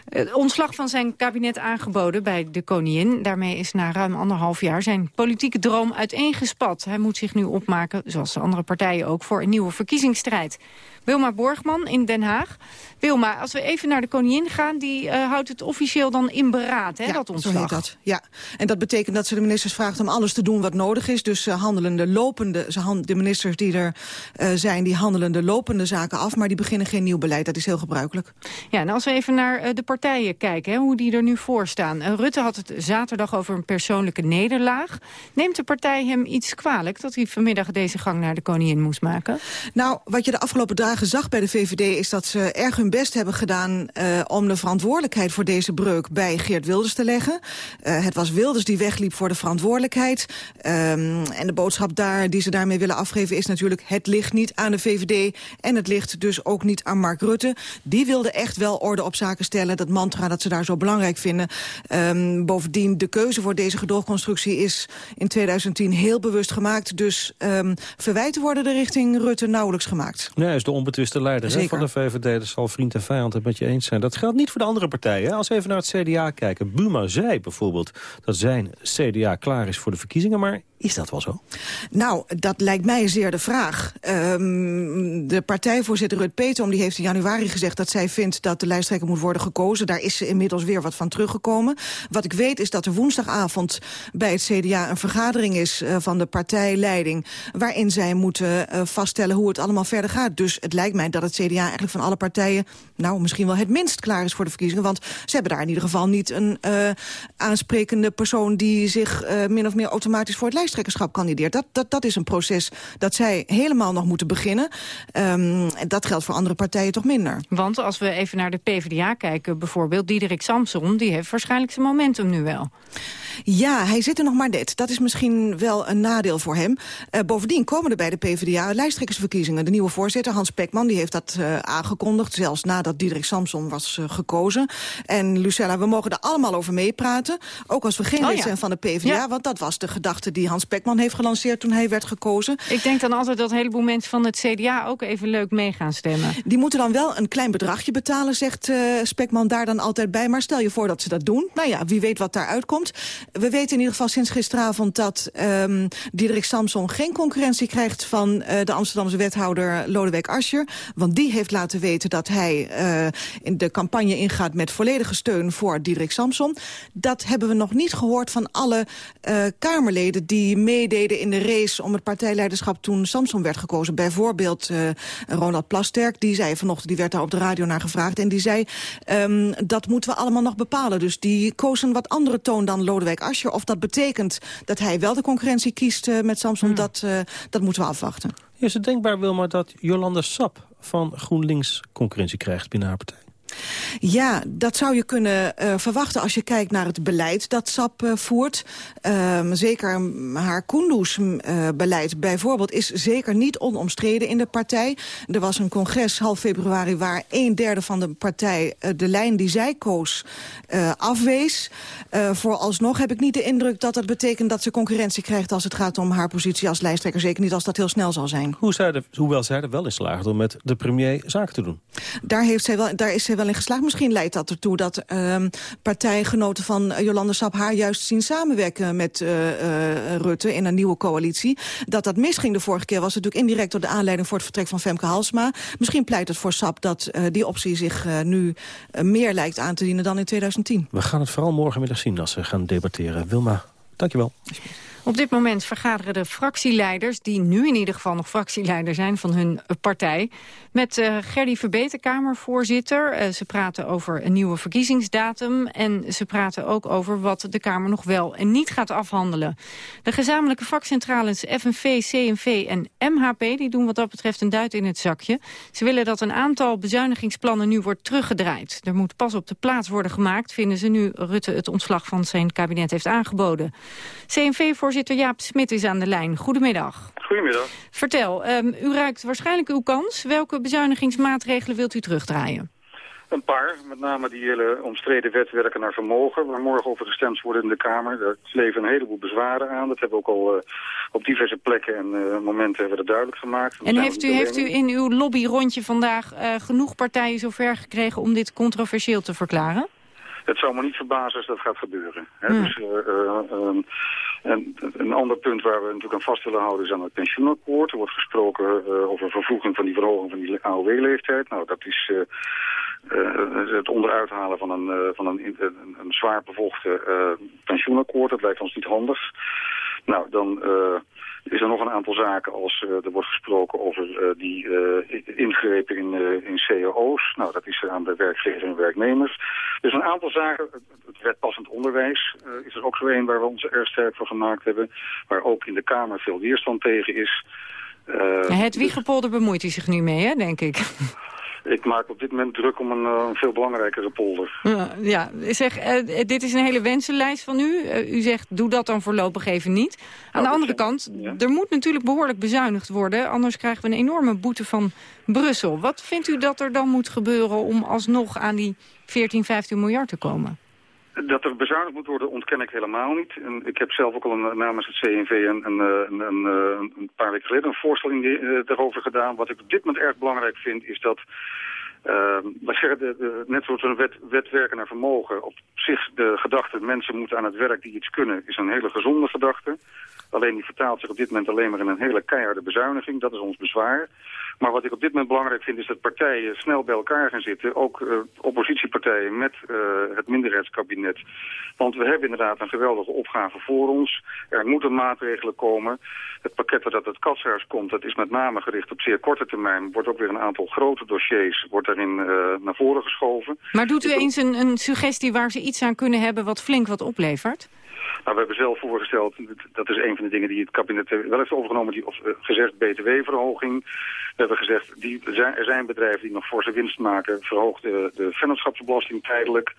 S10: het ontslag van zijn kabinet aangeboden bij de koningin. Daarmee is na ruim anderhalf jaar zijn politieke droom uiteengespat. Hij moet zich nu opmaken, zoals de andere partijen ook, voor een nieuwe verkiezingsstrijd. Wilma Borgman in Den Haag. Wilma, als we even naar de koningin gaan... die uh, houdt het officieel dan in beraad, hè,
S13: ja,
S10: dat ontslag.
S13: Zo heet dat. Ja, en dat betekent dat ze de ministers vraagt om alles te doen wat nodig is. Dus uh, handelende lopende, ze de ministers die er uh, zijn... die handelen de lopende zaken af, maar die beginnen geen nieuw beleid. Dat is heel gebruikelijk.
S10: Ja, en als we even naar de partijen kijken, hè, hoe die er nu voor staan. Rutte had het zaterdag over een persoonlijke nederlaag. Neemt de partij hem iets kwalijk... dat hij vanmiddag deze gang naar de koningin moest maken?
S13: Nou, wat je de afgelopen dagen zag bij de VVD... is dat ze erg hun best hebben gedaan uh, om de verantwoordelijkheid voor deze breuk bij Geert Wilders te leggen. Uh, het was Wilders die wegliep voor de verantwoordelijkheid. Um, en de boodschap daar, die ze daarmee willen afgeven is natuurlijk... het ligt niet aan de VVD en het ligt dus ook niet aan Mark Rutte. Die wilde echt wel orde op zaken stellen. Dat mantra dat ze daar zo belangrijk vinden. Um, bovendien, de keuze voor deze gedoogconstructie is in 2010 heel bewust gemaakt. Dus um, verwijten worden er richting Rutte nauwelijks gemaakt.
S11: Nee, is de onbetwiste leider hè, van de VVD. Dat zal vriend en vijand het met je eens zijn. Dat geldt niet voor de andere partijen. Hè. Als we even naar het CDA kijken. Buma zei bijvoorbeeld dat zijn CDA klaar is voor de verkiezingen. Maar is dat wel zo?
S13: Nou, dat lijkt mij zeer de vraag. Um, de partijvoorzitter Rut Petom die heeft in januari gezegd... dat zij vindt dat de lijsttrekker moet worden gekozen. Daar is ze inmiddels weer wat van teruggekomen. Wat ik weet is dat er woensdagavond bij het CDA een vergadering is... Uh, van de partijleiding... waarin zij moeten uh, vaststellen hoe het allemaal verder gaat. Dus het lijkt mij dat het CDA eigenlijk van alle partijen... nou, misschien wel het minst klaar is voor de verkiezingen. Want ze hebben daar in ieder geval niet een uh, aansprekende persoon... die zich min of meer automatisch voor het lijsttrekkerschap kandideert. Dat, dat, dat is een proces dat zij helemaal nog moeten beginnen. Um, dat geldt voor andere partijen toch minder.
S10: Want als we even naar de PvdA kijken bijvoorbeeld... Diederik Samson, die heeft waarschijnlijk zijn momentum nu wel.
S13: Ja, hij zit er nog maar net. Dat is misschien wel een nadeel voor hem. Uh, bovendien komen er bij de PvdA lijsttrekkersverkiezingen. De nieuwe voorzitter, Hans Pekman, die heeft dat uh, aangekondigd... zelfs nadat Diederik Samson was uh, gekozen. En Lucella, we mogen er allemaal over meepraten. Ook als we geen
S10: Oh
S13: lid
S10: ja.
S13: zijn van de PvdA.
S10: Ja.
S13: Want dat was de gedachte die Hans Pekman heeft gelanceerd... toen hij werd gekozen.
S10: Ik denk dan altijd dat een heleboel mensen van het CDA ook even leuk mee gaan stemmen.
S13: Die moeten dan wel een klein bedragje betalen, zegt uh, Spekman daar dan altijd bij. Maar stel je voor dat ze dat doen. Nou ja, wie weet wat daaruit komt. We weten in ieder geval sinds gisteravond dat um, Diederik Samson geen concurrentie krijgt van uh, de Amsterdamse wethouder Lodewijk Asscher. Want die heeft laten weten dat hij uh, in de campagne ingaat met volledige steun voor Diederik Samson. Dat hebben we nog niet gehoord van alle Kamerleden die meededen in de race om het partijleiderschap toen Samson werd gekozen. Bijvoorbeeld uh, Ronald Plasterk, die zei vanochtend, die werd daar op de radio naar gevraagd. En die zei, um, dat moeten we allemaal nog bepalen. Dus die koos een wat andere toon dan Lodewijk Asscher. Of dat betekent dat hij wel de concurrentie kiest uh, met Samson, hmm. dat, uh, dat moeten we afwachten.
S11: Is het denkbaar, Wilma, dat Jolanda Sap van GroenLinks concurrentie krijgt binnen haar partij?
S13: Ja, dat zou je kunnen uh, verwachten als je kijkt naar het beleid dat SAP uh, voert. Uh, zeker haar Kunduz-beleid bijvoorbeeld is zeker niet onomstreden in de partij. Er was een congres half februari waar een derde van de partij de lijn die zij koos afwees. Vooralsnog heb ik niet de indruk dat dat betekent dat ze concurrentie krijgt als het gaat om haar positie als lijsttrekker. Zeker niet als dat heel snel zal zijn.
S11: Hoe zij hoewel zij er wel in slaagt om met de premier zaken te doen.
S13: Daar, heeft zij wel, daar is zij wel in geslaagd. Misschien leidt dat ertoe dat um, partijgenoten van Jolande Sap haar juist zien samenwerken met uh, uh, Rutte in een nieuwe coalitie. Dat dat misging de vorige keer was natuurlijk indirect door de aanleiding voor het vertrek van Femke Halsma. Misschien pleit het voor Sap dat uh, die optie zich uh, nu meer lijkt aan te dienen dan in 2010.
S11: We gaan het vooral morgenmiddag zien als ze gaan debatteren. Wilma, dankjewel.
S10: Op dit moment vergaderen de fractieleiders... die nu in ieder geval nog fractieleider zijn van hun partij... met uh, Gerdy Verbeter, Kamervoorzitter. Uh, ze praten over een nieuwe verkiezingsdatum... en ze praten ook over wat de Kamer nog wel en niet gaat afhandelen. De gezamenlijke vakcentrales FNV, CNV en MHP... die doen wat dat betreft een duit in het zakje. Ze willen dat een aantal bezuinigingsplannen nu wordt teruggedraaid. Er moet pas op de plaats worden gemaakt... vinden ze nu Rutte het ontslag van zijn kabinet heeft aangeboden. CNV-voorzitter Jaap Smit is aan de lijn. Goedemiddag.
S27: Goedemiddag.
S10: Vertel, um, u ruikt waarschijnlijk uw kans. Welke bezuinigingsmaatregelen wilt u terugdraaien?
S27: Een paar, met name die hele omstreden wet werken naar vermogen, waar morgen over gestemd wordt in de Kamer. Daar leven een heleboel bezwaren aan. Dat hebben we ook al uh, op diverse plekken en uh, momenten hebben we dat duidelijk gemaakt.
S10: En heeft u, heeft u in uw lobbyrondje vandaag uh, genoeg partijen zover gekregen om dit controversieel te verklaren?
S27: Het zou me niet verbazen als dat gaat gebeuren. Hè? Hmm. Dus, um, en een ander punt waar we natuurlijk aan vast willen houden is aan het pensioenakkoord. Er wordt gesproken uh, over vervroeging van die verhoging van die AOW-leeftijd. Nou, dat is uh, uh, het onderuithalen van een, uh, van een, een, een zwaar bevochten uh, pensioenakkoord. Dat lijkt ons niet handig. Nou, dan uh, is er nog een aantal zaken als uh, er wordt gesproken over uh, die uh, ingrepen in, in cao's. Nou, dat is aan de werkgevers en werknemers. Dus een aantal zaken, het wetpassend onderwijs is er ook zo een waar we ons erg sterk voor gemaakt hebben. Waar ook in de Kamer veel weerstand tegen is.
S10: Uh, het Wiegepolder bemoeit hij zich nu mee, hè, denk ik. [laughs]
S27: Ik maak op dit moment druk om een, eh, een veel belangrijkere polder.
S10: Ja, ja. zeg, eh, dit is een hele wensenlijst van u. Eh, u zegt, doe dat dan voorlopig even niet. Aan de andere kant, er moet natuurlijk behoorlijk bezuinigd worden. Anders krijgen we een enorme boete van Brussel. Wat vindt u dat er dan moet gebeuren om alsnog aan die 14, 15 miljard te komen?
S27: Dat er bezuinigd moet worden ontken ik helemaal niet. En ik heb zelf ook al een, namens het CNV een, een, een, een, een paar weken geleden een voorstel in die, uh, daarover gedaan. Wat ik op dit moment erg belangrijk vind is dat uh, zeggen, de, net zoals een wet, wet werken naar vermogen. Op zich de gedachte mensen moeten aan het werk die iets kunnen is een hele gezonde gedachte. Alleen die vertaalt zich op dit moment alleen maar in een hele keiharde bezuiniging. Dat is ons bezwaar. Maar wat ik op dit moment belangrijk vind is dat partijen snel bij elkaar gaan zitten. Ook uh, oppositiepartijen met uh, het minderheidskabinet. Want we hebben inderdaad een geweldige opgave voor ons. Er moeten maatregelen komen. Het pakket dat uit het katshuis komt, dat is met name gericht op zeer korte termijn. Wordt ook weer een aantal grote dossiers wordt daarin uh, naar voren geschoven.
S10: Maar doet u eens een, een suggestie waar ze iets aan kunnen hebben wat flink wat oplevert?
S27: Nou, we hebben zelf voorgesteld, dat is een van de dingen die het kabinet wel heeft overgenomen, die, of uh, gezegd btw-verhoging. We hebben gezegd, die, er zijn bedrijven die nog forse winst maken, verhoog de, de vennootschapsbelasting tijdelijk.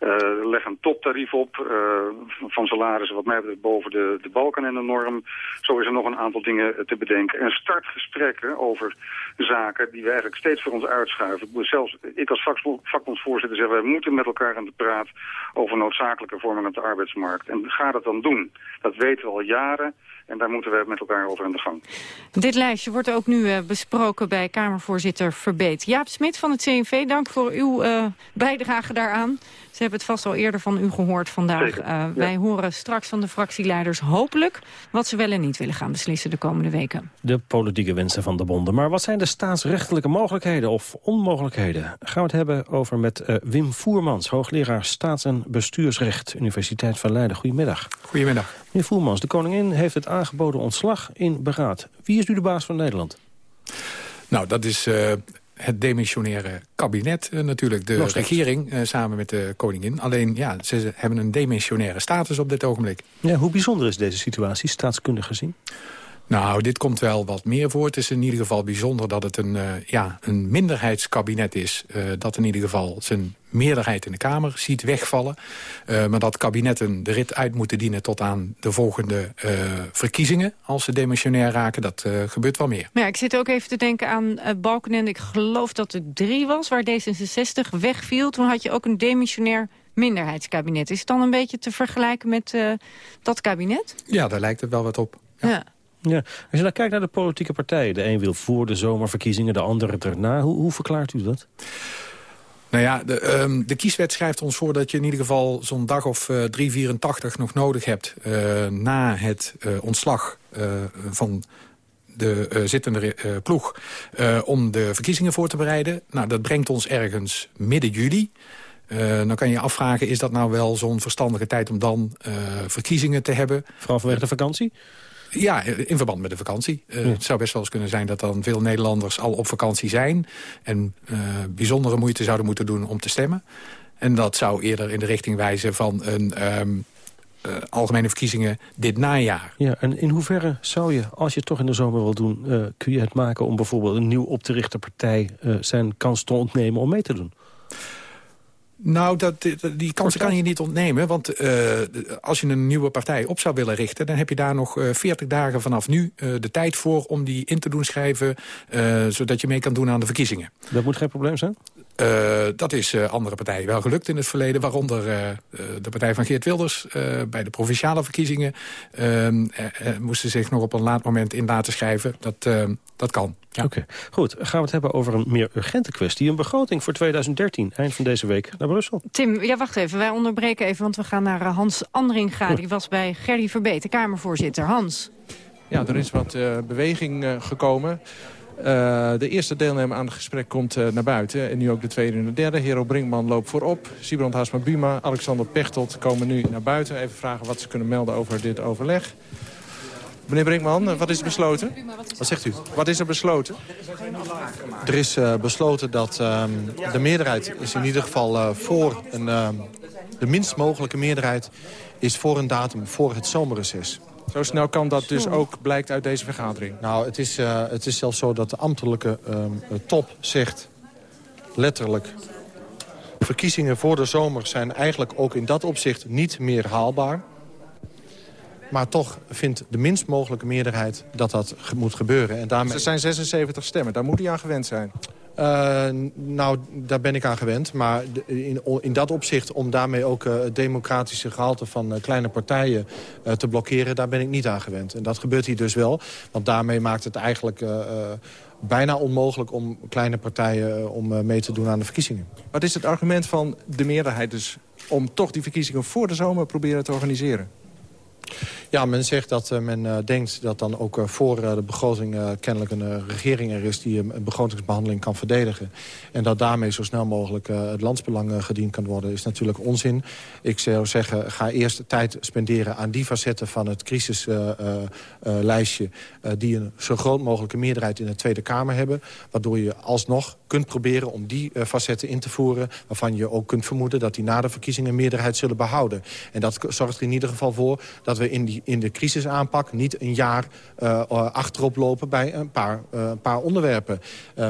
S27: Uh, leg een toptarief op uh, van salarissen wat mij betreft boven de, de balken en de norm. Zo is er nog een aantal dingen te bedenken. En start gesprekken over zaken die we eigenlijk steeds voor ons uitschuiven. Zelfs ik als vakbondsvoorzitter zeg, wij moeten met elkaar aan de praat over noodzakelijke vormingen op de arbeidsmarkt. En ga dat dan doen. Dat weten we al jaren. En daar moeten we met elkaar over aan de gang.
S10: Dit lijstje wordt ook nu uh, besproken bij Kamervoorzitter Verbeet. Jaap Smit van het CNV, dank voor uw bijdrage daaraan. Ze hebben het vast al eerder van u gehoord vandaag. Uh, ja. Wij horen straks van de fractieleiders hopelijk... wat ze wel en niet willen gaan beslissen de komende weken.
S11: De politieke wensen van de bonden. Maar wat zijn de staatsrechtelijke mogelijkheden of onmogelijkheden? Gaan we het hebben over met uh, Wim Voermans... hoogleraar staats- en bestuursrecht, Universiteit van Leiden. Goedemiddag.
S28: Goedemiddag.
S11: Meneer Voermans, de koningin heeft het aangeboden ontslag in beraad. Wie is nu de baas van Nederland?
S28: Nou, dat is... Uh het demissionaire kabinet uh, natuurlijk. De regering uh, samen met de koningin. Alleen, ja, ze hebben een demissionaire status op dit ogenblik.
S11: Ja, hoe bijzonder is deze situatie, staatskundig gezien?
S28: Nou, dit komt wel wat meer voor. Het is in ieder geval bijzonder dat het een, uh, ja, een minderheidskabinet is. Uh, dat in ieder geval zijn meerderheid in de Kamer ziet wegvallen. Uh, maar dat kabinetten de rit uit moeten dienen tot aan de volgende verkiezingen. Als ze demissionair raken, dat gebeurt wel meer.
S10: Ja, ik zit ook even te denken aan Balkenende. Ik geloof dat het drie was, waar D66 wegviel. Toen had je ook een demissionair minderheidskabinet. Is het dan een beetje te vergelijken met dat kabinet?
S28: Ja, daar lijkt het wel wat op.
S10: ja. ja.
S11: Ja. Als je nou kijkt naar de politieke partijen... de een wil voor de zomerverkiezingen, de andere erna. Hoe, hoe verklaart u dat?
S28: Nou ja, de, um, de kieswet schrijft ons voor dat je in ieder geval zo'n dag of uh, 384 nog nodig hebt... Uh, na het uh, ontslag van de zittende ploeg om de verkiezingen voor te bereiden. Nou, dat brengt ons ergens midden juli. Dan kan je afvragen, is dat nou wel zo'n verstandige tijd om dan verkiezingen te hebben?
S11: Vooral vanwege de vakantie?
S28: Ja, in verband met de vakantie. Uh, ja. Het zou best wel eens kunnen zijn dat dan veel Nederlanders al op vakantie zijn... en uh, bijzondere moeite zouden moeten doen om te stemmen. En dat zou eerder in de richting wijzen van een... Um, uh, algemene verkiezingen dit najaar.
S11: Ja, en in hoeverre zou je, als je het toch in de zomer wil doen... Uh, kun je het maken om bijvoorbeeld een nieuw op te richten partij... Uh, zijn kans te ontnemen om mee te doen?
S28: Nou, dat, die kansen kan je niet ontnemen. Want uh, als je een nieuwe partij op zou willen richten... dan heb je daar nog uh, 40 dagen vanaf nu uh, de tijd voor... om die in te doen schrijven, uh, zodat je mee kan doen aan de verkiezingen.
S11: Dat moet geen probleem zijn?
S28: Dat is andere partijen wel gelukt in het verleden. Waaronder de partij van Geert Wilders. bij de provinciale verkiezingen moesten zich nog op een laat moment in laten schrijven. Dat, dat kan.
S11: Ja. Oké, okay. goed. Gaan we het hebben over een meer urgente kwestie. Een begroting voor 2013, eind van deze week, naar Brussel.
S10: Tim, ja, wacht even. Wij onderbreken even, want we gaan naar Hans Andringa. Die was bij Gerry Verbeet, de Kamervoorzitter. Hans.
S29: Ja, er is wat beweging gekomen. Uh, de eerste deelnemer aan het gesprek komt uh, naar buiten. En nu ook de tweede en de derde. Hero Brinkman loopt voorop. Sibrand Haasma-Buma, Alexander Pechtold komen nu naar buiten. Even vragen wat ze kunnen melden over dit overleg. Meneer Brinkman, wat is er besloten?
S30: Wat zegt u?
S29: Wat is er besloten?
S30: Er is uh, besloten dat um, de meerderheid is in ieder geval uh, voor een... Uh, de minst mogelijke meerderheid is voor een datum voor het zomerreces.
S29: Zo snel kan dat dus ook, blijkt uit deze vergadering?
S30: Nou, het is, uh, het is zelfs zo dat de ambtelijke uh, top zegt... letterlijk. Verkiezingen voor de zomer zijn eigenlijk ook in dat opzicht niet meer haalbaar. Maar toch vindt de minst mogelijke meerderheid dat dat ge- moet gebeuren. En daarmee...
S29: Er zijn 76 stemmen, daar moet hij aan gewend zijn.
S30: Uh, nou, daar ben ik aan gewend. Maar in, in dat opzicht, om daarmee ook uh, het democratische gehalte van uh, kleine partijen te blokkeren, daar ben ik niet aan gewend. En dat gebeurt hier dus wel. Want daarmee maakt het eigenlijk bijna onmogelijk om kleine partijen om mee te doen aan de verkiezingen.
S29: Wat is het argument van de meerderheid dus om toch die verkiezingen voor de zomer proberen te organiseren?
S30: Ja, men zegt dat uh, men uh, denkt dat dan ook uh, voor de begroting kennelijk een regering er is... die een begrotingsbehandeling kan verdedigen. En dat daarmee zo snel mogelijk het landsbelang gediend kan worden... is natuurlijk onzin. Ik zou zeggen, ga eerst tijd spenderen aan die facetten van het crisislijstje... die een zo groot mogelijke meerderheid in de Tweede Kamer hebben. Waardoor je alsnog kunt proberen om die facetten in te voeren... waarvan je ook kunt vermoeden dat die na de verkiezingen meerderheid zullen behouden. En dat zorgt er in ieder geval voor dat we in, die, in de crisisaanpak niet een jaar uh, achterop lopen bij een paar, paar onderwerpen.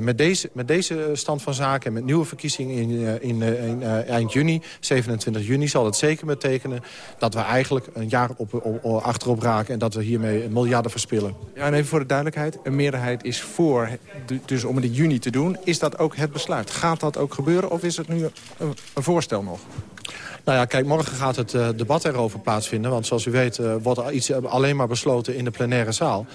S30: Met, deze, met deze stand van zaken en met nieuwe verkiezingen in, in, in eind juni, 27 juni, zal het zeker betekenen dat we eigenlijk een jaar op, achterop raken en dat we hiermee miljarden verspillen.
S29: Ja, en even voor de duidelijkheid, een meerderheid is voor, dus om het in juni te doen. Is dat ook het besluit? Gaat dat ook gebeuren of is het nu een, voorstel nog?
S30: Nou ja, kijk, morgen gaat het uh, debat erover plaatsvinden. Want zoals u weet uh, wordt iets alleen maar besloten in de plenaire zaal.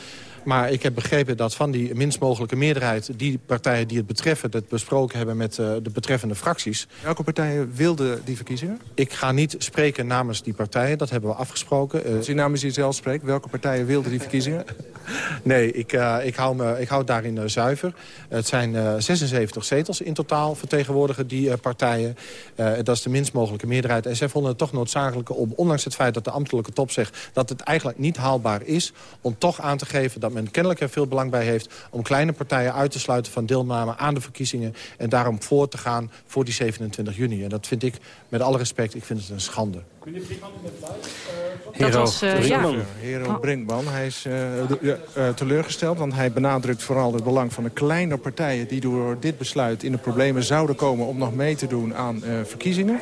S30: Maar ik heb begrepen dat van die minst mogelijke meerderheid... die partijen die het betreffen, het besproken hebben met uh, de betreffende fracties.
S29: Welke partijen wilden die verkiezingen?
S30: Ik ga niet spreken namens die partijen, dat hebben we afgesproken.
S29: Als u namens uzelf spreekt, welke partijen wilden die verkiezingen? [laughs]
S30: nee, ik, uh, ik, hou me, ik hou daarin uh, zuiver. Het zijn 76 zetels in totaal vertegenwoordigen die partijen. dat is de minst mogelijke meerderheid. En zij vonden het toch noodzakelijk om, ondanks het feit dat de ambtelijke top zegt... dat het eigenlijk niet haalbaar is, om toch aan te geven... dat men kennelijk er veel belang bij heeft... om kleine partijen uit te sluiten van deelname aan de verkiezingen... en daarom voor te gaan voor die 27 juni. En dat vind ik, met alle respect, ik vind het een schande.
S29: Dat was, uh, Brinkman. Ja. Hero Brinkman. Hij is uh, uh, teleurgesteld, want hij benadrukt vooral het belang van de kleine partijen... die door dit besluit in de problemen zouden komen om nog mee te doen aan verkiezingen.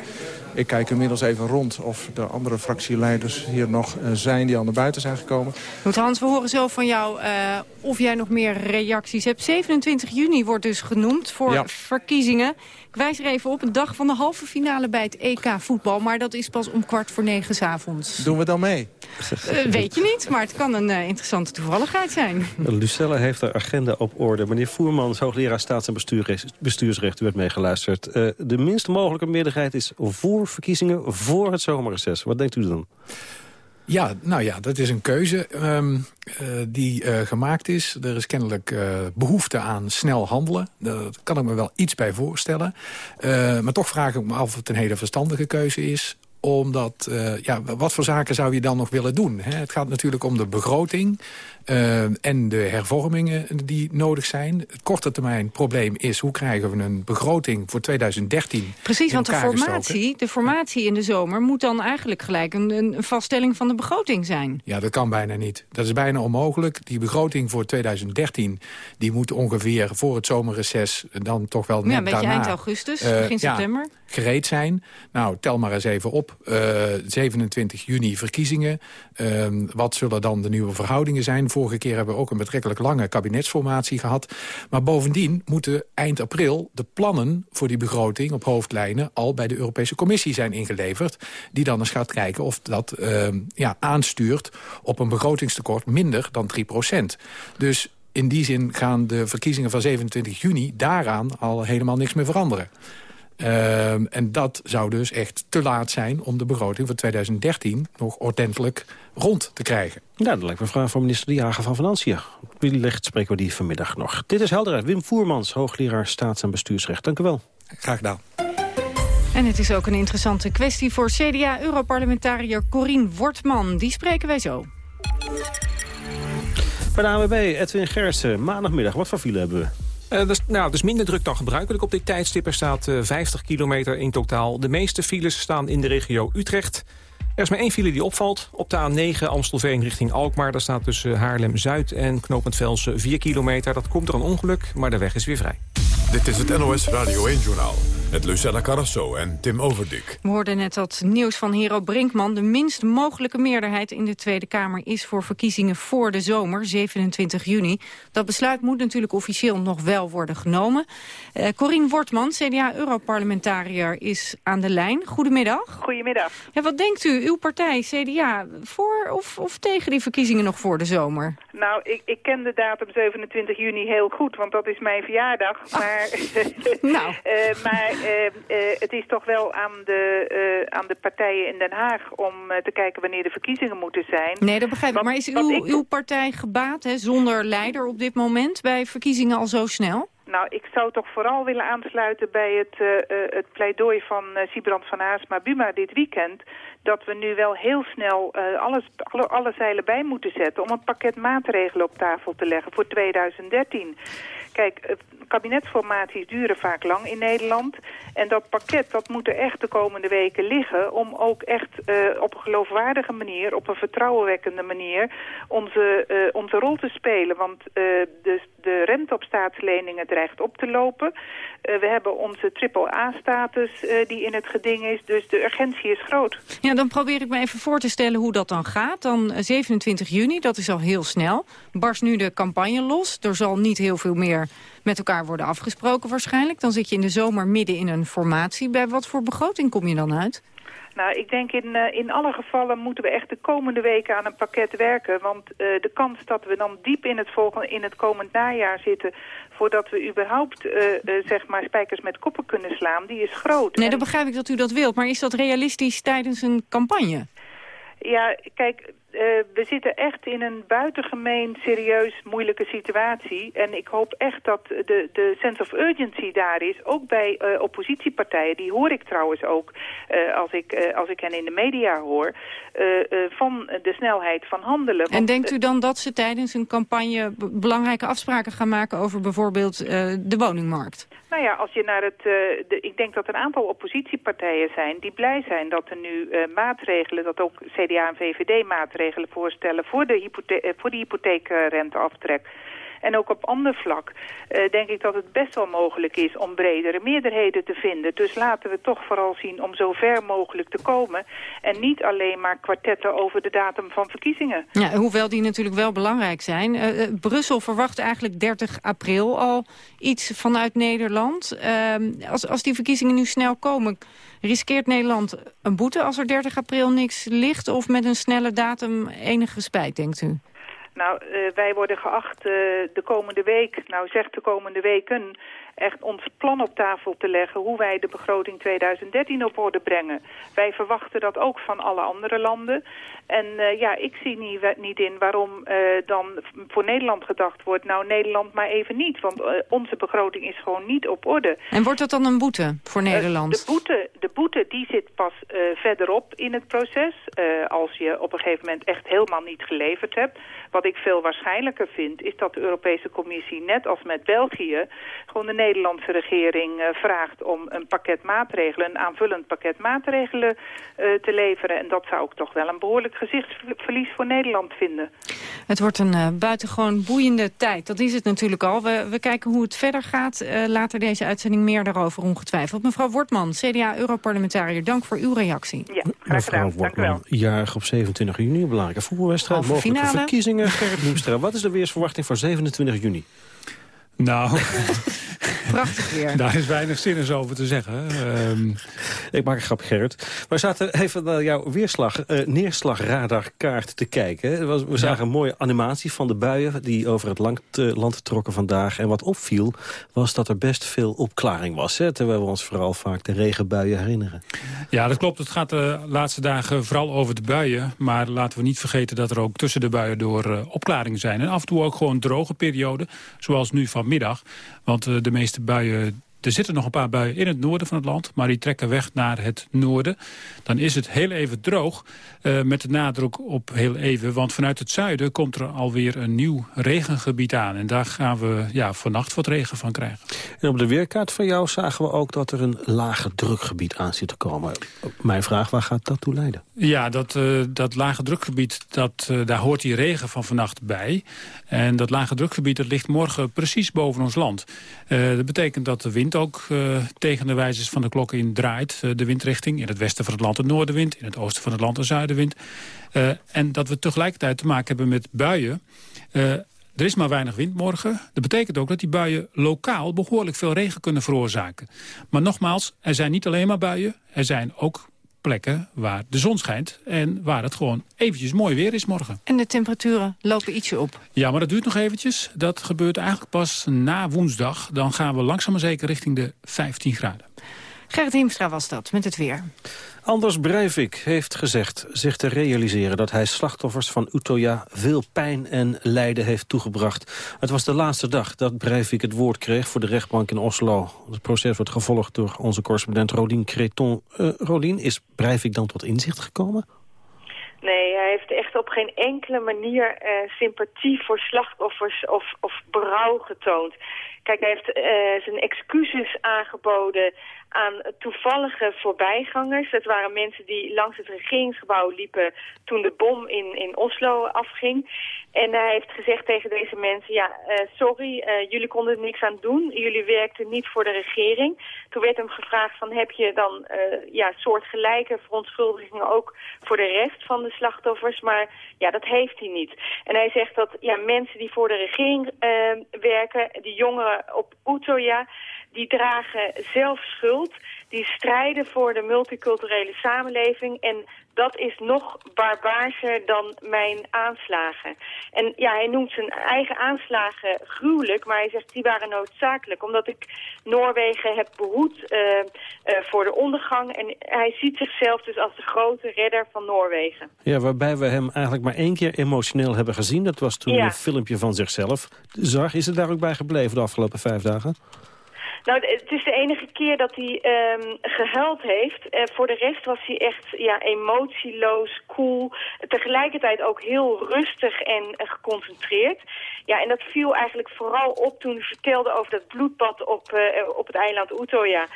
S29: Ik kijk inmiddels even rond of de andere fractieleiders hier nog zijn die al naar buiten zijn gekomen.
S10: Goed Hans, we horen zo van jou of jij nog meer reacties hebt. 27 juni wordt dus genoemd voor ja. verkiezingen. Ik wijs er even op, een dag van de halve finale bij het EK voetbal. Maar dat is pas om kwart voor negen 's avonds.
S29: Doen we dan mee?
S10: Uh, weet je niet, maar het kan een uh, interessante toevalligheid zijn.
S11: Lucelle heeft de agenda op orde. Meneer Voermans, hoogleraar staats- en bestuursrecht, u hebt meegeluisterd. Uh, de minst mogelijke meerderheid is voor verkiezingen voor het zomerreces. Wat denkt u dan?
S28: Ja, nou ja, dat is een keuze um, uh, die uh, gemaakt is. Er is kennelijk uh, behoefte aan snel handelen. Daar kan ik me wel iets bij voorstellen. maar toch vraag ik me af of het een hele verstandige keuze is omdat, uh, ja, wat voor zaken zou je dan nog willen doen? Hè? Het gaat natuurlijk om de begroting uh, en de hervormingen die nodig zijn. Het korte termijn probleem is, hoe krijgen we een begroting voor 2013
S10: Precies, want de formatie, de formatie in de zomer moet dan eigenlijk gelijk een, een vaststelling van de begroting zijn.
S28: Ja, dat kan bijna niet. Dat is bijna onmogelijk. Die begroting voor 2013, die moet ongeveer voor het zomerreces dan toch wel net
S10: ja, een beetje
S28: daarna,
S10: eind augustus, uh, begin september.
S28: Ja, gereed zijn. Nou, tel maar eens even op. Uh, 27 juni verkiezingen. Uh, wat zullen dan de nieuwe verhoudingen zijn? Vorige keer hebben we ook een betrekkelijk lange kabinetsformatie gehad. Maar bovendien moeten eind april de plannen voor die begroting op hoofdlijnen al bij de Europese Commissie zijn ingeleverd. Die dan eens gaat kijken of dat uh, ja, aanstuurt op een begrotingstekort minder dan 3 procent. Dus in die zin gaan de verkiezingen van 27 juni daaraan al helemaal niks meer veranderen. Uh, en dat zou dus echt te laat zijn om de begroting voor 2013 nog ordentelijk rond te krijgen.
S11: Ja, dat lijkt me een vraag voor minister De Jager van Financiën. Wellicht spreken we die vanmiddag nog. Dit is Helderheid. Wim Voermans, hoogleraar staats- en bestuursrecht. Dank u wel.
S28: Graag gedaan.
S10: En het is ook een interessante kwestie voor CDA-europarlementariër Corien Wortman. Die spreken wij zo.
S11: Bij de AWB, Edwin Gersen, maandagmiddag. Wat voor file hebben we?
S4: Uh, dus, nou, minder druk dan gebruikelijk op dit tijdstip. Er staat uh, 50 kilometer in totaal. De meeste files staan in de regio Utrecht. Er is maar één file die opvalt. Op de A9 Amstelveen richting Alkmaar. Daar staat tussen Haarlem-Zuid en Knopend Velsen 4 kilometer. Dat komt door een ongeluk, maar de weg is weer vrij.
S1: Dit is het NOS Radio 1-journaal met Lucella Carrasso en Tim Overdik.
S10: We hoorden net dat nieuws van Hero Brinkman. De minst mogelijke meerderheid in de Tweede Kamer is voor verkiezingen voor de zomer, 27 juni. Dat besluit moet natuurlijk officieel nog wel worden genomen. Uh, Corine Wortman, CDA-europarlementariër, is aan de lijn. Goedemiddag.
S31: Goedemiddag.
S10: Ja, wat denkt u, uw partij, CDA, voor of, of tegen die verkiezingen nog voor de zomer?
S31: Nou, ik, ik ken de datum 27 juni heel goed, want dat is mijn verjaardag. Maar, [laughs]
S10: nou.
S31: uh, maar uh, uh, het is toch wel aan de, aan de partijen in Den Haag om te kijken wanneer de verkiezingen moeten zijn.
S10: Nee, dat begrijp ik. Maar is uw, ik... uw partij gebaat, hè, zonder leider op dit moment, bij verkiezingen al zo snel?
S31: Nou, ik zou toch vooral willen aansluiten bij het, uh, het pleidooi van uh, Sibrand van Haasma Buma dit weekend. Dat we nu wel heel snel alles, alle, alle zeilen bij moeten zetten om een pakket maatregelen op tafel te leggen voor 2013. Kijk, kabinetsformaties duren vaak lang in Nederland. En dat pakket dat moet er echt de komende weken liggen... om ook echt uh, op een geloofwaardige manier, op een vertrouwenwekkende manier... onze, uh, onze rol te spelen. Want uh, de, de rente op staatsleningen dreigt op te lopen. we hebben onze triple-A-status die in het geding is. Dus de urgentie is groot.
S10: Dan probeer ik me even voor te stellen hoe dat dan gaat. Dan 27 juni, dat is al heel snel. Barst nu de campagne los. Er zal niet heel veel meer met elkaar worden afgesproken waarschijnlijk. Dan zit je in de zomer midden in een formatie. Bij wat voor begroting kom je dan uit?
S31: Nou, ik denk in, uh, in alle gevallen moeten we echt de komende weken aan een pakket werken. Want uh, de kans dat we dan diep in het, volgende, in het komend najaar zitten... voordat we überhaupt uh, zeg maar spijkers met koppen kunnen slaan, die is groot.
S10: Nee, dan begrijp ik dat u dat wilt. Maar is dat realistisch tijdens een campagne?
S31: Ja, kijk, uh, we zitten echt in een buitengemeen serieus moeilijke situatie. En ik hoop echt dat de, de sense of urgency daar is. Ook bij uh, oppositiepartijen. Die hoor ik trouwens ook uh, als, ik, als ik hen in de media hoor. van de snelheid van handelen.
S10: En Want, denkt u dan dat ze tijdens een campagne belangrijke afspraken gaan maken over bijvoorbeeld de woningmarkt?
S31: Nou ja, als je naar het, de, ik denk dat een aantal oppositiepartijen zijn die blij zijn dat er nu maatregelen, dat ook CDA en VVD maatregelen voorstellen voor de, hypothe uh, voor de hypotheekrenteaftrek. En ook op ander vlak uh, denk ik dat het best wel mogelijk is om bredere meerderheden te vinden. Dus laten we toch vooral zien om zo ver mogelijk te komen. En niet alleen maar kwartetten over de datum van verkiezingen.
S10: Ja, hoewel die natuurlijk wel belangrijk zijn. Uh, Brussel verwacht eigenlijk 30 april al iets vanuit Nederland. Uh, als, als die verkiezingen nu snel komen... Riskeert Nederland een boete als er 30 april niks ligt... of met een snelle datum enige spijt, denkt u?
S31: Nou, uh, wij worden geacht uh, de komende week, nou zeg de komende weken echt ons plan op tafel te leggen hoe wij de begroting 2013 op orde brengen. Wij verwachten dat ook van alle andere landen. En uh, ja, ik zie niet, niet in waarom uh, dan voor Nederland gedacht wordt... nou, Nederland maar even niet, want uh, onze begroting is gewoon niet op orde.
S10: En wordt dat dan een boete voor Nederland?
S31: de, boete, de boete die zit pas verderop in het proces... als je op een gegeven moment echt helemaal niet geleverd hebt. Wat ik veel waarschijnlijker vind, is dat de Europese Commissie... net als met België, gewoon de Nederlandse regering vraagt... om een pakket maatregelen, een aanvullend pakket maatregelen te leveren. En dat zou ik toch wel een behoorlijk gezichtsverlies voor Nederland vinden.
S10: Het wordt een uh, buitengewoon boeiende tijd. Dat is het natuurlijk al. We, we kijken hoe het verder gaat. Uh, later deze uitzending meer daarover ongetwijfeld. Mevrouw Wortman, CDA-europarlementariër, dank voor uw reactie.
S31: Ja, graag gedaan.
S11: Mevrouw Wortman, jarig op 27 juni. Een belangrijke voetbalwedstrijd. Mogelijke
S10: finale.
S11: verkiezingen. Gerrit wat is de weersverwachting voor 27 juni?
S32: Nou, [laughs]
S10: prachtig weer.
S32: Daar is weinig zinnigs over te zeggen.
S11: Ik maak een grap, Gerrit. We zaten even naar jouw weerslag, uh, neerslagradarkaart te kijken. Was, we zagen ja. een mooie animatie van de buien die over het land, uh, land trokken vandaag. En wat opviel was dat er best veel opklaring was. Hè, terwijl we ons vooral vaak de regenbuien herinneren.
S32: Ja, dat klopt. Het gaat de laatste dagen vooral over de buien. Maar laten we niet vergeten dat er ook tussen de buien door uh, opklaringen zijn. En af en toe ook gewoon droge perioden, zoals nu vanmiddag. Want de meeste buien er zitten nog een paar buien in het noorden van het land... maar die trekken weg naar het noorden. Dan is het heel even droog, uh, met de nadruk op heel even. Want vanuit het zuiden komt er alweer een nieuw regengebied aan. En daar gaan we ja, vannacht wat regen van krijgen.
S11: En op de weerkaart van jou zagen we ook dat er een lage drukgebied aan zit te komen. Mijn vraag, waar gaat dat toe leiden?
S32: Ja, dat, uh, dat lage drukgebied, dat, uh, daar hoort die regen van vannacht bij. En dat lage drukgebied dat ligt morgen precies boven ons land. dat betekent dat de wind ook uh, tegen de wijzers van de klok in draait. Uh, de windrichting. In het westen van het land een noordenwind. In het oosten van het land een zuidenwind. Uh, en dat we tegelijkertijd te maken hebben met buien. er is maar weinig wind morgen. Dat betekent ook dat die buien lokaal behoorlijk veel regen kunnen veroorzaken. Maar nogmaals, er zijn niet alleen maar buien. Er zijn ook plekken waar de zon schijnt... en waar het gewoon eventjes mooi weer is morgen.
S10: En de temperaturen lopen ietsje op.
S32: Ja, maar dat duurt nog eventjes. Dat gebeurt eigenlijk pas na woensdag. Dan gaan we langzaam maar zeker richting de 15 graden.
S10: Gerrit Hiemstra was dat, met het weer.
S11: Anders Breivik heeft gezegd zich te realiseren dat hij slachtoffers van Utoya veel pijn en lijden heeft toegebracht. Het was de laatste dag dat Breivik het woord kreeg voor de rechtbank in Oslo. Het proces wordt gevolgd door onze correspondent Rodien Creton. Uh, Rodien, is Breivik dan tot inzicht gekomen?
S33: Nee, hij heeft echt op geen enkele manier uh, sympathie voor slachtoffers of, of berouw getoond. Kijk, hij heeft uh, zijn excuses aangeboden aan toevallige voorbijgangers. Dat waren mensen die langs het regeringsgebouw liepen toen de bom in, in Oslo afging. En hij heeft gezegd tegen deze mensen, ja, uh, sorry, uh, jullie konden er niks aan doen. Jullie werkten niet voor de regering. Toen werd hem gevraagd van, heb je dan uh, ja, soortgelijke verontschuldigingen ook voor de rest van de slachtoffers? Maar ja, dat heeft hij niet. En hij zegt dat ja, mensen die voor de regering werken, die jongeren op Utoya die dragen zelf schuld. Die strijden voor de multiculturele samenleving. En dat is nog barbaarser dan mijn aanslagen. En ja, hij noemt zijn eigen aanslagen gruwelijk, maar hij zegt die waren noodzakelijk. Omdat ik Noorwegen heb behoed uh, uh, voor de ondergang. En hij ziet zichzelf dus als de grote redder van Noorwegen.
S11: Ja, waarbij we hem eigenlijk maar één keer emotioneel hebben gezien. Dat was toen ja. een filmpje van zichzelf zag. Is het daar ook bij gebleven de afgelopen vijf dagen?
S33: Nou, het is de enige keer dat hij um, gehuild heeft. Uh, voor de rest was hij echt ja, emotieloos, cool. Tegelijkertijd ook heel rustig en uh, geconcentreerd. Ja, en dat viel eigenlijk vooral op toen hij vertelde over dat bloedbad op, uh, op het eiland Utoya.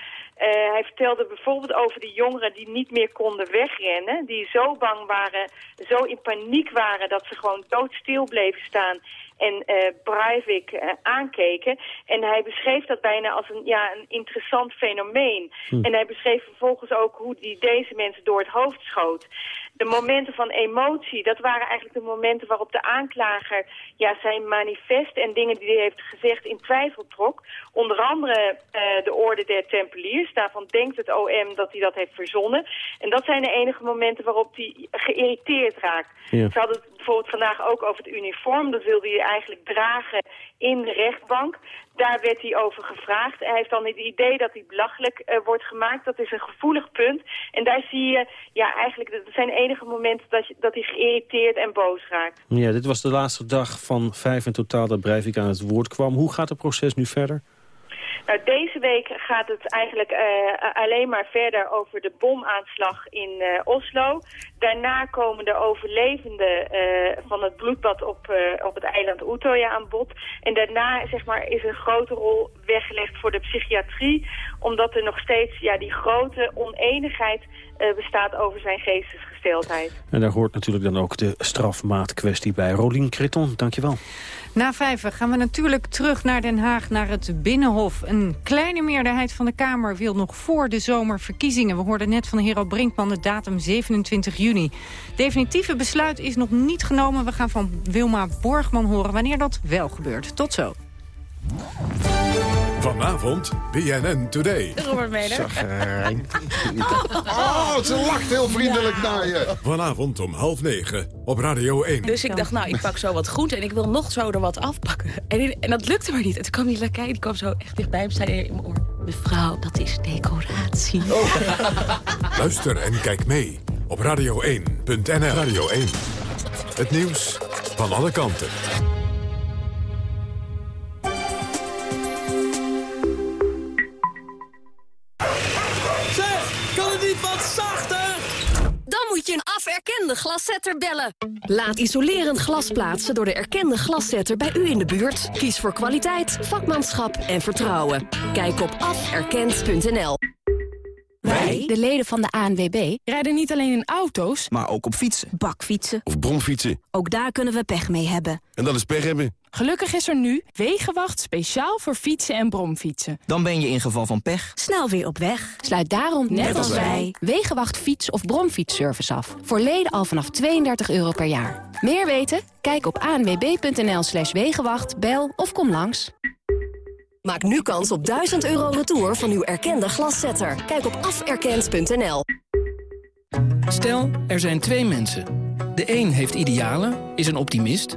S33: Hij vertelde bijvoorbeeld over de jongeren die niet meer konden wegrennen. Die zo bang waren, zo in paniek waren dat ze gewoon doodstil bleven staan en uh, Breivik uh, aankeken. En hij beschreef dat bijna als een, ja, een interessant fenomeen. Hm. En hij beschreef vervolgens ook hoe die deze mensen door het hoofd schoot. De momenten van emotie, dat waren eigenlijk de momenten waarop de aanklager ja, zijn manifest en dingen die hij heeft gezegd in twijfel trok. Onder andere uh, de orde der tempeliers. Daarvan denkt het OM dat hij dat heeft verzonnen. En dat zijn de enige momenten waarop hij geïrriteerd raakt. Ja. Ze hadden het bijvoorbeeld vandaag ook over het uniform. Dat wilde hij eigenlijk dragen in de rechtbank. Daar werd hij over gevraagd. Hij heeft dan het idee dat hij belachelijk uh, wordt gemaakt. Dat is een gevoelig punt. En daar zie je, ja, eigenlijk, dat zijn enige momenten dat, dat hij geïrriteerd en boos raakt.
S11: Ja, dit was de laatste dag van vijf in totaal dat Breivik aan het woord kwam. Hoe gaat het proces nu verder?
S33: Nou, deze week gaat het eigenlijk uh, alleen maar verder over de bomaanslag in uh, Oslo. Daarna komen de overlevenden uh, van het bloedbad op, op het eiland Utoya aan bod. En daarna zeg maar, is een grote rol weggelegd voor de psychiatrie. Omdat er nog steeds ja, die grote oneenigheid bestaat over zijn geestesgesteldheid.
S11: En daar hoort natuurlijk dan ook de strafmaatkwestie bij. Rolien Kriton, dankjewel.
S10: Na vijven gaan we natuurlijk terug naar Den Haag, naar het Binnenhof. Een kleine meerderheid van de Kamer wil nog voor de zomerverkiezingen. We hoorden net van Hero Brinkman de datum 27 juni. Definitieve besluit is nog niet genomen. We gaan van Wilma Borgman horen wanneer dat wel gebeurt. Tot zo.
S1: Vanavond, BNN Today.
S34: Robert Meder. [laughs]
S35: oh, ze lacht heel vriendelijk ja. naar je.
S1: Vanavond om half negen op Radio 1.
S34: Dus ik dacht, nou, ik pak zo wat groente en ik wil nog zo er wat afpakken. En, en dat lukte maar niet. En toen kwam die lakij, die kwam zo echt dichtbij en zei in mijn oor... Mevrouw, dat is decoratie. Oh. [laughs]
S1: Luister en kijk mee op radio1.nl. Radio 1. Het nieuws van alle kanten.
S36: Glaszetter bellen. Laat isolerend glas plaatsen door de erkende glaszetter bij u in de buurt. Kies voor kwaliteit, vakmanschap en vertrouwen. Kijk op aferkend.nl.
S37: Wij, de leden van de ANWB, rijden niet alleen in auto's...
S38: maar ook op fietsen.
S37: Bakfietsen.
S38: Of bromfietsen.
S37: Ook daar kunnen we pech mee hebben.
S38: En dat is pech hebben.
S37: Gelukkig is er nu Wegenwacht speciaal voor fietsen en bromfietsen.
S38: Dan ben je in geval van pech
S37: snel weer op weg. Sluit daarom, net, net als wij, Wegenwacht fiets- of bromfietsservice af. Voor leden al vanaf 32 euro per jaar. Meer weten? Kijk op anwb.nl slash wegenwacht, bel of kom langs.
S36: Maak nu kans op 1000 euro retour van uw erkende glaszetter. Kijk op aferkend.nl.
S39: Stel, er zijn twee mensen. De een heeft idealen, is een optimist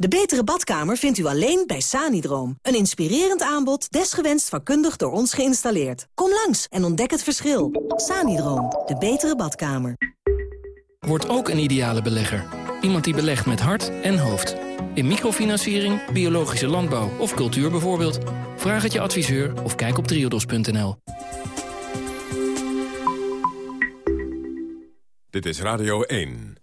S25: De betere badkamer vindt u alleen bij Sanidroom. Een inspirerend aanbod, desgewenst vakkundig door ons geïnstalleerd. Kom langs en ontdek het verschil. Sanidroom, de betere badkamer.
S39: Word ook een ideale belegger. Iemand die belegt met hart en hoofd. In microfinanciering, biologische landbouw of cultuur bijvoorbeeld. Vraag het je adviseur of kijk op triodos.nl.
S1: Dit is Radio 1.